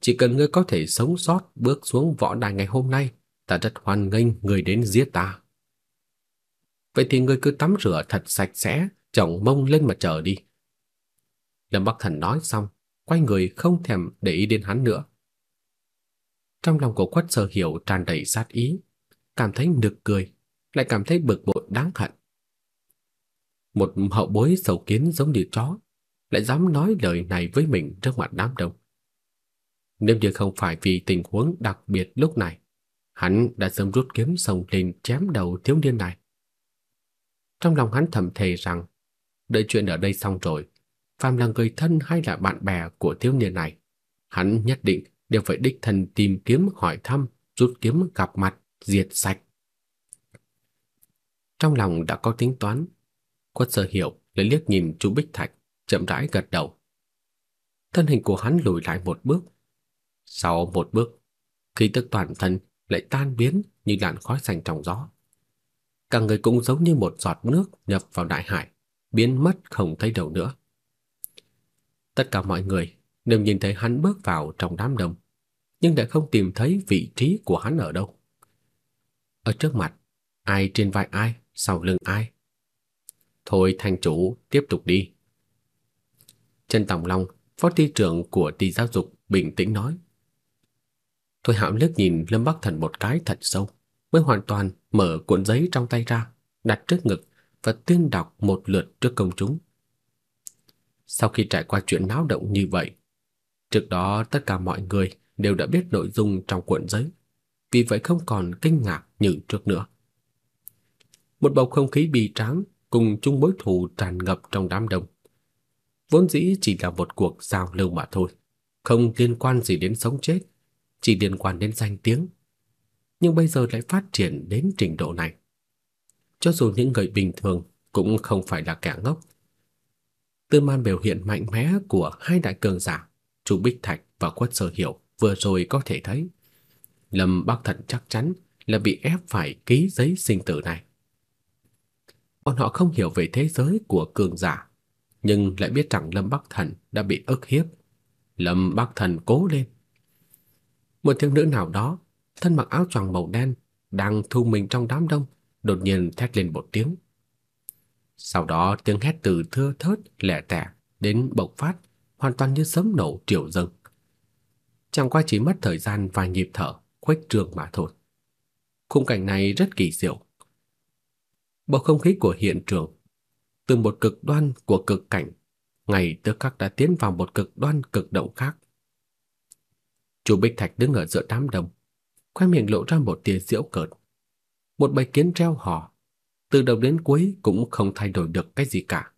Chỉ cần ngươi có thể sống sót bước xuống võ đài ngày hôm nay, ta rất hoan nghênh ngươi đến giết ta. Vậy thì ngươi cứ tắm rửa thật sạch sẽ, chồng mông lên mà chờ đi. Lâm Bắc Thần nói xong, quay người không thèm để ý đến hắn nữa. Trong lòng của quách Sở Hiểu tràn đầy sát ý, cảm thấy nực cười, lại cảm thấy bực bội đáng hận. Một hậu bối sầu kiến giống như chó, lại dám nói lời này với mình trước mặt đám đông. Nếu như không phải vì tình huống đặc biệt lúc này, hắn đã sớm rút kiếm xông lên chém đầu thiếu niên này. Trong lòng hắn thầm thề rằng, đợi chuyện ở đây xong rồi, phàm là người thân hay là bạn bè của thiếu niên này, hắn nhất định đều phải đích thân tìm kiếm hỏi thăm, rút kiếm gặp mặt, diệt sạch. Trong lòng đã có tính toán, Quất sơ Hiểu lấy liếc nhìn chú Bích Thạch, chậm rãi gật đầu. Thân hình của hắn lùi lại một bước. Sau một bước, khí tức toàn thân lại tan biến như làn khói xanh trong gió. Cả người cũng giống như một giọt nước nhập vào đại hải, biến mất không thấy đâu nữa. Tất cả mọi người đều nhìn thấy hắn bước vào trong đám đông, nhưng lại không tìm thấy vị trí của hắn ở đâu. Ở trước mặt, ai trên vai ai, sau lưng ai, Thôi thành chủ, tiếp tục đi. Trần Tòng Long, phó ty trưởng của ty giáo dục, bình tĩnh nói. Thôi hạo liếc nhìn Lâm Bắc Thần một cái thật sâu, mới hoàn toàn mở cuộn giấy trong tay ra, đặt trước ngực và tuyên đọc một lượt trước công chúng. Sau khi trải qua chuyện náo động như vậy, trước đó tất cả mọi người đều đã biết nội dung trong cuộn giấy, vì vậy không còn kinh ngạc như trước nữa. Một bầu không khí bi tráng cùng chung mối thù tràn ngập trong đám đông. Vốn dĩ chỉ là một cuộc giao lưu mà thôi, không liên quan gì đến sống chết, chỉ liên quan đến danh tiếng. Nhưng bây giờ lại phát triển đến trình độ này. Cho dù những người bình thường cũng không phải là kẻ ngốc. tư man biểu hiện mạnh mẽ của hai đại cường giả, Chu Bích Thạch và Quất Sở Hiểu vừa rồi có thể thấy, Lâm Bắc Thần chắc chắn là bị ép phải ký giấy sinh tử này. Bọn họ không hiểu về thế giới của cường giả, nhưng lại biết rằng Lâm Bắc Thần đã bị ức hiếp. Lâm Bắc Thần cố lên. Một thiếu nữ nào đó, thân mặc áo choàng màu đen, đang thu mình trong đám đông, đột nhiên thét lên một tiếng. Sau đó tiếng hét từ thưa thớt lẻ tẻ đến bộc phát, hoàn toàn như sấm nổ triệu dâng. Chẳng qua chỉ mất thời gian vài nhịp thở, khuếch trương mà thôi. Khung cảnh này rất kỳ diệu. Bầu không khí của hiện trường từ một cực đoan của cực cảnh, ngày tức khắc đã tiến vào một cực đoan cực động khác. Chu Bích Thạch đứng ở giữa đám đông, khoe miệng lộ ra một tia giễu cợt. Một bài kiến treo hò, từ đầu đến cuối cũng không thay đổi được cái gì cả.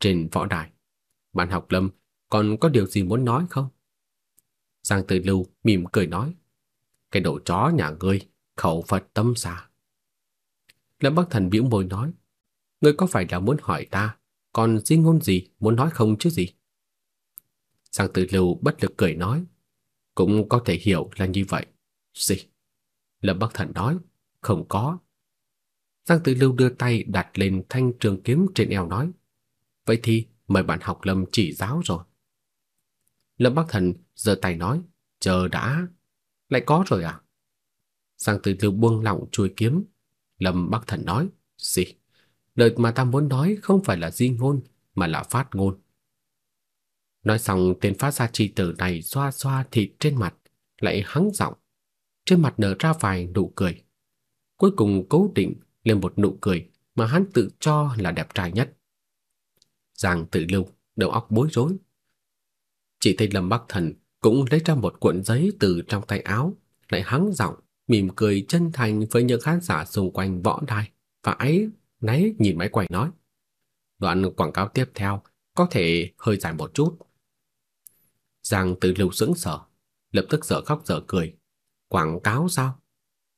Trên võ đài, bạn học Lâm còn có điều gì muốn nói không? Giang Tử Lưu mỉm cười nói, cái đồ chó nhà ngươi, khẩu Phật tâm xa. Lâm Bắc Thần bĩu môi nói, ngươi có phải là muốn hỏi ta, còn di ngôn gì muốn nói không chứ gì? Giang Tử Lưu bất lực cười nói, cũng có thể hiểu là như vậy. Gì? Lâm Bắc Thần nói, không có. Giang Tử Lưu đưa tay đặt lên thanh trường kiếm trên eo nói, vậy thì mời bạn học Lâm chỉ giáo rồi. Lâm Bắc Thần giơ tay nói, chờ đã. Lại có rồi à? Giang Tử Lưu buông lỏng chuôi kiếm. Lâm Bắc Thần nói, gì? Lời mà ta muốn nói không phải là di ngôn, mà là phát ngôn. Nói xong tên phát ra chi tử này xoa xoa thịt trên mặt, lại hắng giọng. Trên mặt nở ra vài nụ cười. Cuối cùng cố định lên một nụ cười mà hắn tự cho là đẹp trai nhất. Giang Tử Lưu đầu óc bối rối. Chỉ thấy Lâm Bắc Thần cũng lấy ra một cuộn giấy từ trong tay áo, lại hắng giọng, mỉm cười chân thành với những khán giả xung quanh võ đài và ấy náy nhìn máy quay nói. Đoạn quảng cáo tiếp theo có thể hơi dài một chút. Giang Tử Lưu sững sờ, lập tức dở khóc dở cười. Quảng cáo sao?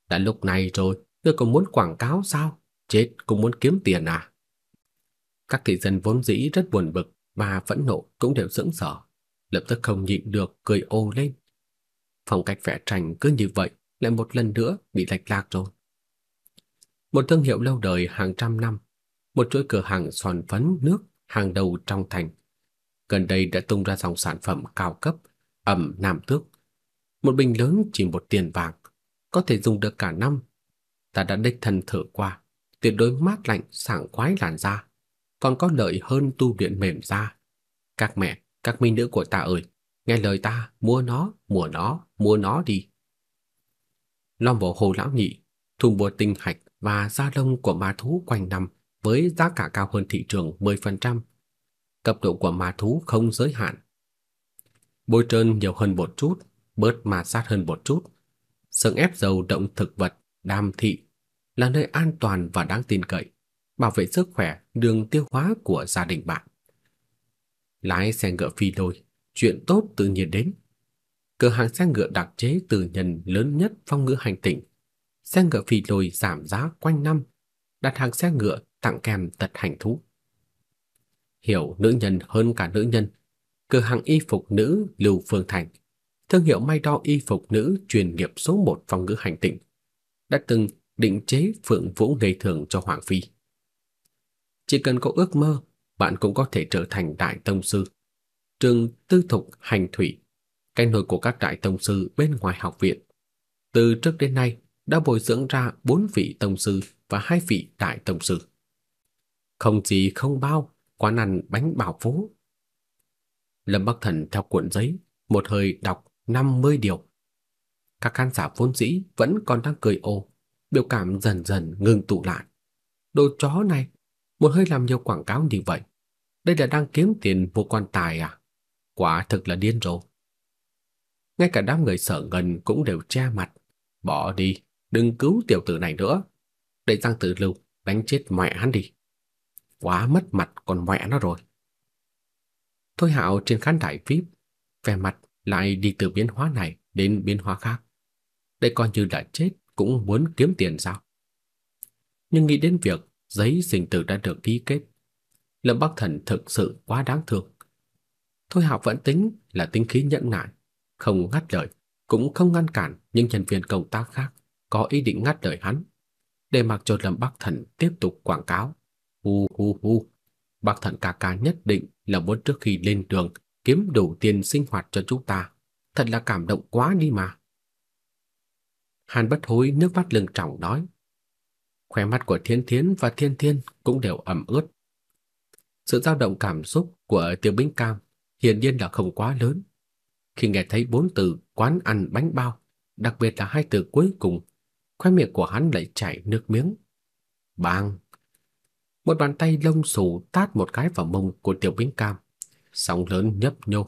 Đã lúc này rồi, ngươi còn muốn quảng cáo sao? Chết cũng muốn kiếm tiền à? Các thị dân vốn dĩ rất buồn bực và phẫn nộ cũng đều sững sờ, lập tức không nhịn được cười ồ lên. Phong cách vẽ tranh cứ như vậy lại một lần nữa bị lệch lạc rồi. Một thương hiệu lâu đời hàng trăm năm, một chuỗi cửa hàng son phấn nước hàng đầu trong thành. Gần đây đã tung ra dòng sản phẩm cao cấp, ẩm nam tước. Một bình lớn chỉ một tiền vàng, có thể dùng được cả năm. Ta đã đích thân thử qua, tuyệt đối mát lạnh, sảng khoái làn da, còn có lợi hơn tu luyện mềm da. Các mẹ, các minh nữ của ta ơi, nghe lời ta, mua nó, mua nó, mua nó đi. Long bộ hồ lão nhị, thùng mua tinh hạch và da lông của ma thú quanh năm với giá cả cao hơn thị trường 10%. Cấp độ của ma thú không giới hạn. Bôi trơn nhiều hơn một chút, bớt ma sát hơn một chút. Sừng ép dầu động thực vật, đam thị là nơi an toàn và đáng tin cậy, bảo vệ sức khỏe, đường tiêu hóa của gia đình bạn. Lái xe ngựa phi đôi, chuyện tốt tự nhiên đến. Cửa hàng xe ngựa đặc chế từ nhân lớn nhất phong ngữ hành tỉnh. xe ngựa phi lôi giảm giá quanh năm, đặt hàng xe ngựa tặng kèm tật hành thú. Hiểu nữ nhân hơn cả nữ nhân, cửa hàng y phục nữ Lưu Phương Thành, thương hiệu may đo y phục nữ chuyên nghiệp số 1 phong ngữ hành tỉnh, đã từng định chế Phượng Vũ nghề thường cho Hoàng Phi. Chỉ cần có ước mơ, bạn cũng có thể trở thành đại tông sư. Trường tư thục hành thủy, cái nôi của các đại tông sư bên ngoài học viện. Từ trước đến nay, đã bồi dưỡng ra bốn vị tông sư và hai vị đại tông sư. Không gì không bao, quán ăn bánh bảo phố. Lâm Bắc Thần theo cuộn giấy, một hơi đọc 50 điều. Các khán giả vốn dĩ vẫn còn đang cười ồ, biểu cảm dần dần ngừng tụ lại. Đồ chó này, một hơi làm nhiều quảng cáo như vậy. Đây là đang kiếm tiền vô quan tài à? Quả thực là điên rồ. Ngay cả đám người sợ gần cũng đều che mặt. Bỏ đi, đừng cứu tiểu tử này nữa. Để Giang Tử Lưu đánh chết mẹ hắn đi. Quá mất mặt còn mẹ nó rồi. Thôi Hạo trên khán đài VIP, vẻ mặt lại đi từ biến hóa này đến biến hóa khác. Đây coi như đã chết cũng muốn kiếm tiền sao? Nhưng nghĩ đến việc giấy sinh tử đã được ký kết. Lâm Bắc Thần thực sự quá đáng thương. Thôi Hạo vẫn tính là tính khí nhẫn nại, không ngắt lời, cũng không ngăn cản những nhân viên công tác khác có ý định ngắt lời hắn, để mặc cho Lâm Bắc Thần tiếp tục quảng cáo. Hu hu hu, Bắc Thần ca ca nhất định là muốn trước khi lên đường kiếm đủ tiền sinh hoạt cho chúng ta. Thật là cảm động quá đi mà. Hàn bất hối nước mắt lưng tròng nói. Khóe mắt của Thiên Thiến và Thiên Thiên cũng đều ẩm ướt. Sự dao động cảm xúc của Tiêu Bính Cam hiển nhiên là không quá lớn. Khi nghe thấy bốn từ quán ăn bánh bao, đặc biệt là hai từ cuối cùng, khóe miệng của hắn lại chảy nước miếng. Bang! Một bàn tay lông xù tát một cái vào mông của Tiểu Bính Cam, sóng lớn nhấp nhô.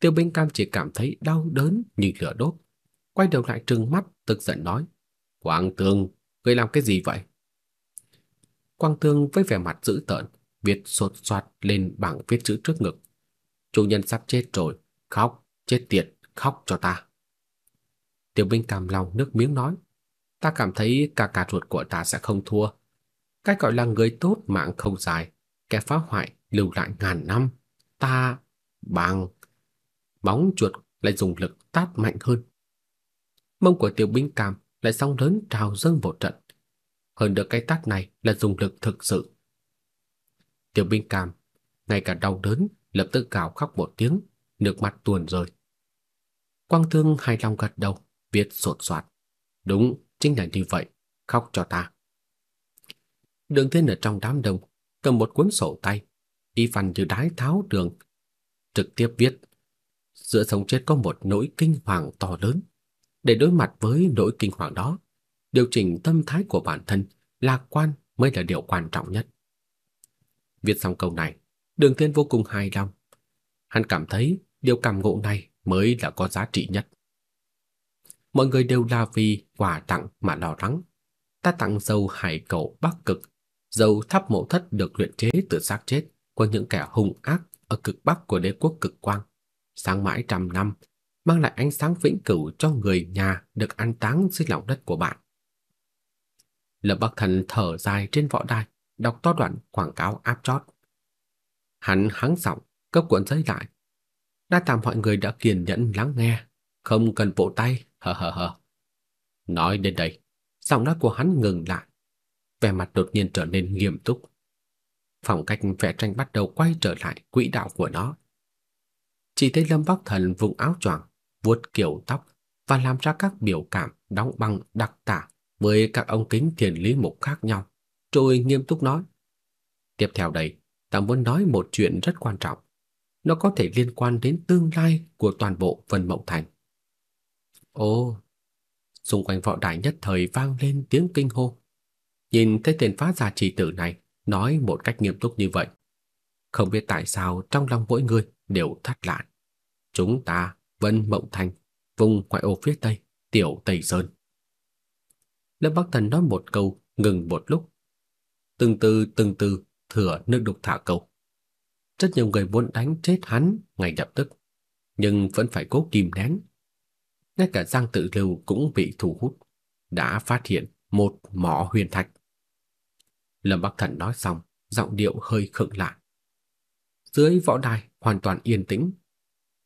Tiêu Bính Cam chỉ cảm thấy đau đớn như lửa đốt, quay đầu lại trừng mắt tức giận nói: "Quang Tường, ngươi làm cái gì vậy?" Quang Tường với vẻ mặt dữ tợn, viết sột soạt lên bảng viết chữ trước ngực. "Chủ nhân sắp chết rồi, khóc, chết tiệt, khóc cho ta." Tiểu binh cầm lòng nước miếng nói: "Ta cảm thấy cả cả ruột của ta sẽ không thua." Cái gọi là người tốt mạng không dài, kẻ phá hoại lưu lại ngàn năm. Ta bằng bóng chuột lại dùng lực tát mạnh hơn. Mông của tiểu binh cầm lại song lớn trào dâng một trận. Hơn được cái tát này là dùng lực thực sự. Tiểu binh cầm ngay cả đau đớn, lập tức gào khóc một tiếng, nước mắt tuôn rơi. Quang Thương hài lòng gật đầu, viết sột soạt. Đúng, chính là như vậy, khóc cho ta. Đường Thiên ở trong đám đông, cầm một cuốn sổ tay, y văn như đái tháo đường, trực tiếp viết: giữa sống chết có một nỗi kinh hoàng to lớn. Để đối mặt với nỗi kinh hoàng đó, điều chỉnh tâm thái của bản thân, lạc quan mới là điều quan trọng nhất. Viết xong câu này, Đường Thiên vô cùng hài lòng. Hắn cảm thấy điều cảm ngộ này mới là có giá trị nhất. Mọi người đều là vì quà tặng mà lo lắng. Ta tặng dầu hải cẩu Bắc Cực dầu tháp mộ thất được luyện chế từ xác chết của những kẻ hung ác ở cực bắc của đế quốc cực quang, sáng mãi trăm năm, mang lại ánh sáng vĩnh cửu cho người nhà được an táng dưới lòng đất của bạn. Lâm Bắc Thần thở dài trên võ đài, đọc to đoạn quảng cáo áp chót. Hắn hắng giọng, cấp cuộn giấy lại. Đa tạ mọi người đã kiên nhẫn lắng nghe, không cần vỗ tay, hờ hờ hờ. Nói đến đây, giọng nói của hắn ngừng lại, vẻ mặt đột nhiên trở nên nghiêm túc. Phong cách vẽ tranh bắt đầu quay trở lại quỹ đạo của nó. Chỉ thấy Lâm Bắc Thần vùng áo choàng, vuốt kiểu tóc và làm ra các biểu cảm đóng băng đặc tả với các ống kính thiền lý mục khác nhau, rồi nghiêm túc nói: "Tiếp theo đây, ta muốn nói một chuyện rất quan trọng. Nó có thể liên quan đến tương lai của toàn bộ Vân Mộng Thành." Ồ, xung quanh võ đài nhất thời vang lên tiếng kinh hô. Nhìn thấy tên phá giả chỉ tử này nói một cách nghiêm túc như vậy, không biết tại sao trong lòng mỗi người đều thắt lại. Chúng ta, Vân Mộng Thành, vùng ngoại ô phía tây, tiểu Tây Sơn. Lâm Bắc Thần nói một câu, ngừng một lúc. Từng từ từng từ thừa nước đục thả câu. Rất nhiều người muốn đánh chết hắn ngay lập tức, nhưng vẫn phải cố kìm nén. Ngay cả Giang Tự Lưu cũng bị thu hút, đã phát hiện một mỏ huyền thạch. Lâm Bắc Thần nói xong, giọng điệu hơi khựng lại. Dưới võ đài hoàn toàn yên tĩnh.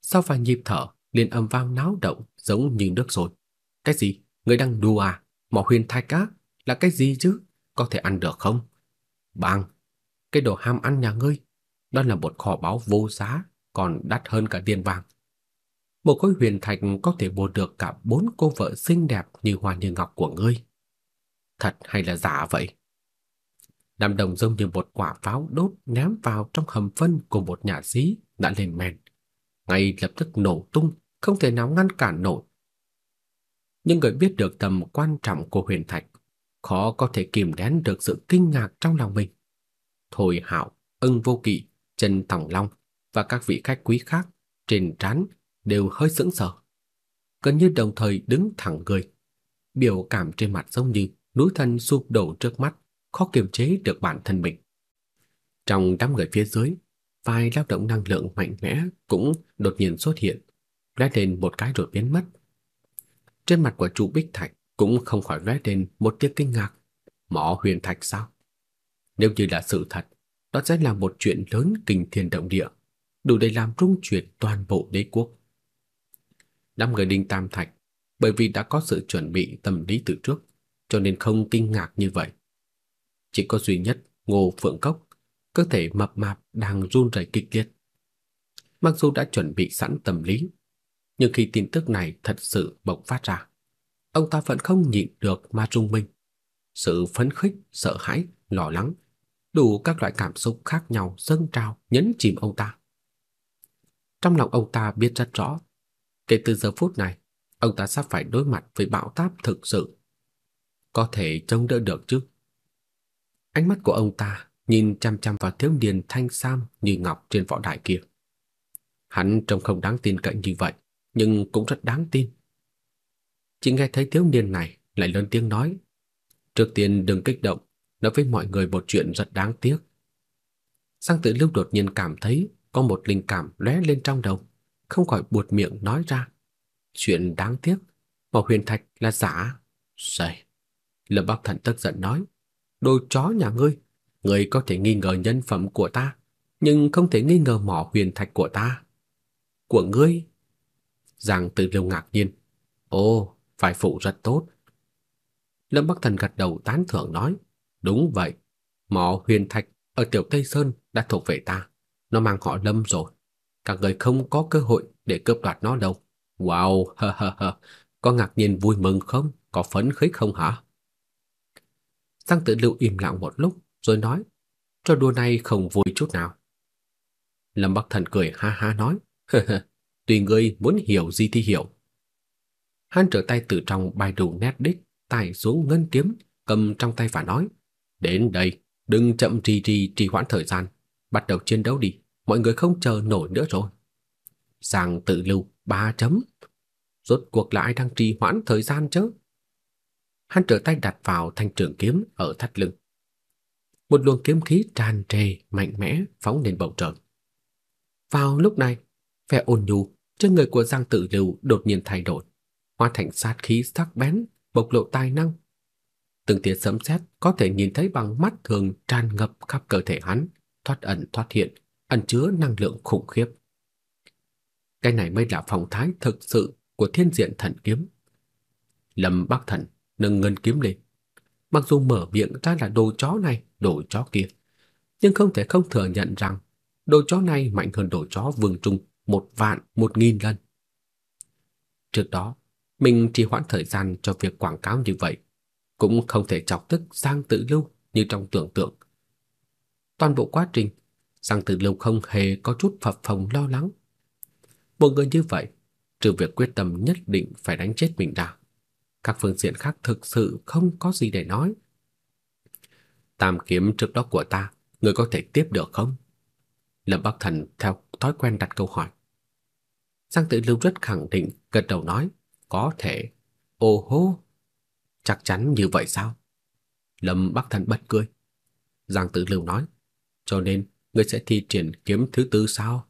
Sau vài nhịp thở, liền âm vang náo động giống như nước sôi. Cái gì? Người đang đùa à? Mỏ huyền thạch á? Là cái gì chứ? Có thể ăn được không? Bang! Cái đồ ham ăn nhà ngươi, đó là một kho báu vô giá, còn đắt hơn cả tiền vàng. Một khối huyền thạch có thể mua được cả bốn cô vợ xinh đẹp như hoa như ngọc của ngươi. Thật hay là giả vậy? Nam đồng giống như một quả pháo đốt ném vào trong hầm phân của một nhà sĩ đã lên men. Ngay lập tức nổ tung, không thể nào ngăn cản nổi. Nhưng người biết được tầm quan trọng của huyền thạch, khó có thể kìm nén được sự kinh ngạc trong lòng mình. Thôi Hạo, Ưng Vô Kỵ, Trần Tòng Long và các vị khách quý khác trên trán đều hơi sững sờ. Gần như đồng thời đứng thẳng người, biểu cảm trên mặt giống như núi thân sụp đổ trước mắt, khó kiềm chế được bản thân mình. Trong đám người phía dưới, vài lao động năng lượng mạnh mẽ cũng đột nhiên xuất hiện, lóe lên một cái rồi biến mất. Trên mặt của chu Bích Thạch cũng không khỏi lóe lên một tia kinh ngạc. Mỏ huyền thạch sao? Nếu như là sự thật, đó sẽ là một chuyện lớn kinh thiên động địa, đủ để làm rung chuyển toàn bộ đế quốc. Năm người Đinh Tam Thạch bởi vì đã có sự chuẩn bị tâm lý từ trước, cho nên không kinh ngạc như vậy. Chỉ có duy nhất Ngô Phượng Cốc, cơ thể mập mạp đang run rẩy kịch liệt. Mặc dù đã chuẩn bị sẵn tâm lý, nhưng khi tin tức này thật sự bộc phát ra, ông ta vẫn không nhịn được mà rung mình. Sự phấn khích, sợ hãi, lo lắng, đủ các loại cảm xúc khác nhau dâng trào nhấn chìm ông ta. Trong lòng ông ta biết rất rõ, kể từ giờ phút này, ông ta sắp phải đối mặt với bão táp thực sự. Có thể chống đỡ được chứ? Ánh mắt của ông ta nhìn chăm chăm vào thiếu niên thanh sam như ngọc trên võ đài kia. Hắn trông không đáng tin cậy như vậy, nhưng cũng rất đáng tin. Chỉ nghe thấy thiếu niên này lại lớn tiếng nói, "Trước tiên đừng kích động, nói với mọi người một chuyện rất đáng tiếc." Sang Tử Lưu đột nhiên cảm thấy có một linh cảm lóe lên trong đầu, không khỏi buột miệng nói ra, "Chuyện đáng tiếc, mà Huyền Thạch là giả." Sẩy. Lâm Bắc Thần tức giận nói, "Đồ chó nhà ngươi, ngươi có thể nghi ngờ nhân phẩm của ta, nhưng không thể nghi ngờ mỏ huyền thạch của ta." "Của ngươi?" Giang Tử Lưu ngạc nhiên, "Ồ, phải phụ rất tốt." Lâm Bắc Thần gật đầu tán thưởng nói, "Đúng vậy, mỏ huyền thạch ở Tiểu Tây Sơn đã thuộc về ta, nó mang họ Lâm rồi, các người không có cơ hội để cướp đoạt nó đâu." Wow, ha ha ha, có ngạc nhiên vui mừng không? Có phấn khích không hả? Giang Tử Lưu im lặng một lúc rồi nói, trò đùa này không vui chút nào. Lâm Bắc Thần cười ha ha nói, tùy ngươi muốn hiểu gì thì hiểu. Hắn trở tay từ trong bài đủ nét đích, tải xuống ngân kiếm, cầm trong tay và nói, đến đây, đừng chậm trì trì trì hoãn thời gian, bắt đầu chiến đấu đi, mọi người không chờ nổi nữa rồi. Giang tự Lưu ba chấm. Rốt cuộc là ai đang trì hoãn thời gian chứ? Hắn trở tay đặt vào thanh trường kiếm ở thắt lưng. Một luồng kiếm khí tràn trề mạnh mẽ phóng lên bầu trời. Vào lúc này, vẻ ôn nhu trên người của Giang Tử Lưu đột nhiên thay đổi, hóa thành sát khí sắc bén, bộc lộ tài năng. Từng tia sấm sét có thể nhìn thấy bằng mắt thường tràn ngập khắp cơ thể hắn, thoát ẩn thoát hiện, ẩn chứa năng lượng khủng khiếp. Cái này mới là phong thái thực sự của thiên diện thần kiếm. Lâm Bắc Thần nâng ngân kiếm lên. Mặc dù mở miệng ra là đồ chó này, đồ chó kia, nhưng không thể không thừa nhận rằng đồ chó này mạnh hơn đồ chó vương trung một vạn, một nghìn lần. Trước đó, mình chỉ hoãn thời gian cho việc quảng cáo như vậy, cũng không thể chọc tức Giang Tự Lưu như trong tưởng tượng. Toàn bộ quá trình, Giang Tự Lưu không hề có chút phập phồng lo lắng. Một người như vậy, trừ việc quyết tâm nhất định phải đánh chết mình ra, các phương diện khác thực sự không có gì để nói. Tam kiếm trước đó của ta, người có thể tiếp được không? Lâm Bắc Thần theo thói quen đặt câu hỏi. Giang Tự Lưu rất khẳng định, gật đầu nói, có thể. Ồ hô, chắc chắn như vậy sao? Lâm Bắc Thần bật cười. Giang Tự Lưu nói, cho nên ngươi sẽ thi triển kiếm thứ tư sao?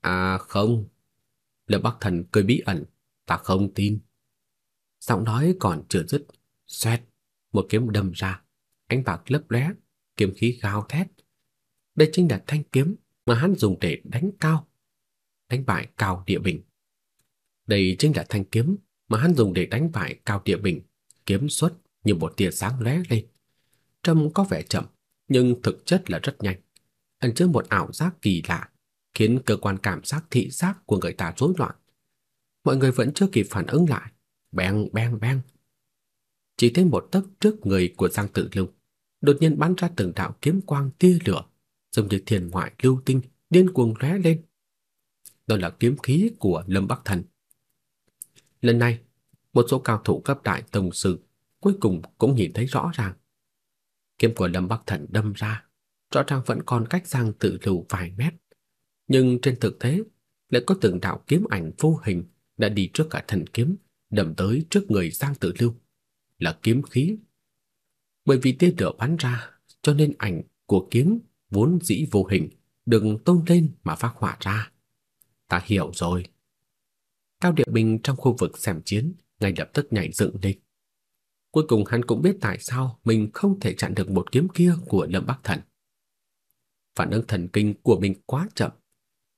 À không. Lâm Bắc Thần cười bí ẩn, ta không tin. Giọng nói còn chưa dứt, xoẹt, một kiếm đâm ra, ánh bạc lấp lóe, kiếm khí gào thét. Đây chính là thanh kiếm mà hắn dùng để đánh cao, đánh bại Cao Địa Bình. Đây chính là thanh kiếm mà hắn dùng để đánh bại Cao Địa Bình, kiếm xuất như một tia sáng lóe lên. Trông có vẻ chậm, nhưng thực chất là rất nhanh, ẩn chứa một ảo giác kỳ lạ, khiến cơ quan cảm giác thị giác của người ta rối loạn. Mọi người vẫn chưa kịp phản ứng lại, beng beng beng. Chỉ thấy một tấc trước người của Giang Tử Lưu, đột nhiên bắn ra từng đạo kiếm quang tia lửa, giống như thiên ngoại lưu tinh điên cuồng lóe lên. Đó là kiếm khí của Lâm Bắc Thần. Lần này, một số cao thủ cấp đại tông sư cuối cùng cũng nhìn thấy rõ ràng. Kiếm của Lâm Bắc Thần đâm ra, rõ ràng vẫn còn cách Giang Tự Lưu vài mét, nhưng trên thực tế lại có từng đạo kiếm ảnh vô hình đã đi trước cả thần kiếm, đâm tới trước người Giang Tự Lưu, là kiếm khí. Bởi vì tia lửa bắn ra, cho nên ảnh của kiếm vốn dĩ vô hình đừng tôn lên mà phát họa ra. Ta hiểu rồi. Cao Điệp Bình trong khu vực xem chiến ngay lập tức nhảy dựng lên. Cuối cùng hắn cũng biết tại sao mình không thể chặn được một kiếm kia của Lâm Bắc Thần. Phản ứng thần kinh của mình quá chậm,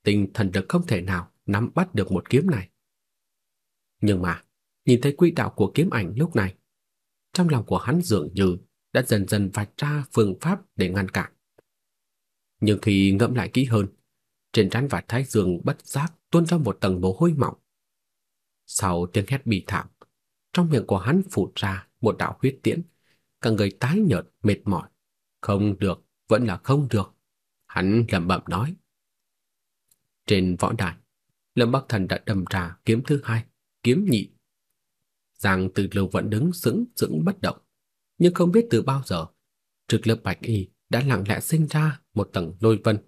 tinh thần lực không thể nào nắm bắt được một kiếm này. Nhưng mà, nhìn thấy quỹ đạo của kiếm ảnh lúc này, trong lòng của hắn dường như đã dần dần vạch ra phương pháp để ngăn cản. Nhưng khi ngẫm lại kỹ hơn, trên trán và thái dương bất giác tuôn ra một tầng mồ hôi mỏng. Sau tiếng hét bi thảm, trong miệng của hắn phụt ra một đạo huyết tiễn, cả người tái nhợt mệt mỏi. Không được, vẫn là không được. Hắn lẩm bẩm nói. Trên võ đài, Lâm Bắc Thần đã đâm ra kiếm thứ hai, kiếm nhị. Giang Từ Lâu vẫn đứng sững sững bất động, nhưng không biết từ bao giờ, trực lớp bạch y đã lặng lẽ sinh ra một tầng lôi vân.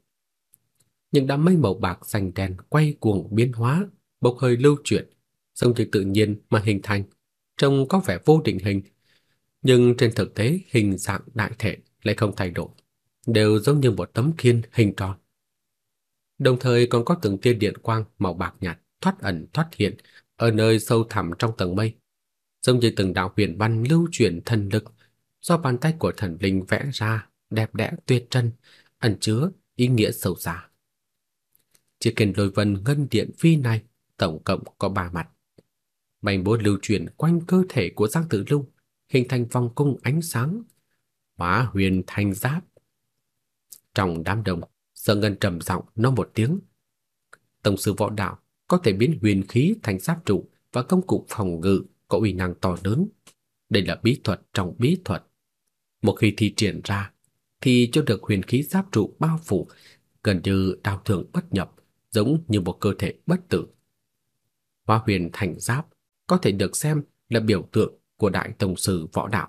Những đám mây màu bạc xanh đen quay cuồng biến hóa, bốc hơi lưu chuyển, giống như tự nhiên mà hình thành, trông có vẻ vô định hình, nhưng trên thực tế hình dạng đại thể lại không thay đổi, đều giống như một tấm khiên hình tròn. Đồng thời còn có từng tia điện quang màu bạc nhạt thoát ẩn thoát hiện ở nơi sâu thẳm trong tầng mây, giống như từng đạo huyền văn lưu chuyển thần lực do bàn tay của thần linh vẽ ra, đẹp đẽ tuyệt trần, ẩn chứa ý nghĩa sâu xa. Chiếc kiền lôi vân ngân điện phi này tổng cộng có ba mặt mảnh bố lưu chuyển quanh cơ thể của Giang Tử Lưu, hình thành vòng cung ánh sáng, hóa huyền thành giáp. Trong đám đông, Sở Ngân trầm giọng nói một tiếng. Tổng sư võ đạo có thể biến huyền khí thành giáp trụ và công cụ phòng ngự có uy năng to lớn. Đây là bí thuật trong bí thuật. Một khi thi triển ra, thì cho được huyền khí giáp trụ bao phủ, gần như đào thường bất nhập, giống như một cơ thể bất tử. Hoa huyền thành giáp có thể được xem là biểu tượng của đại tổng sư võ đạo.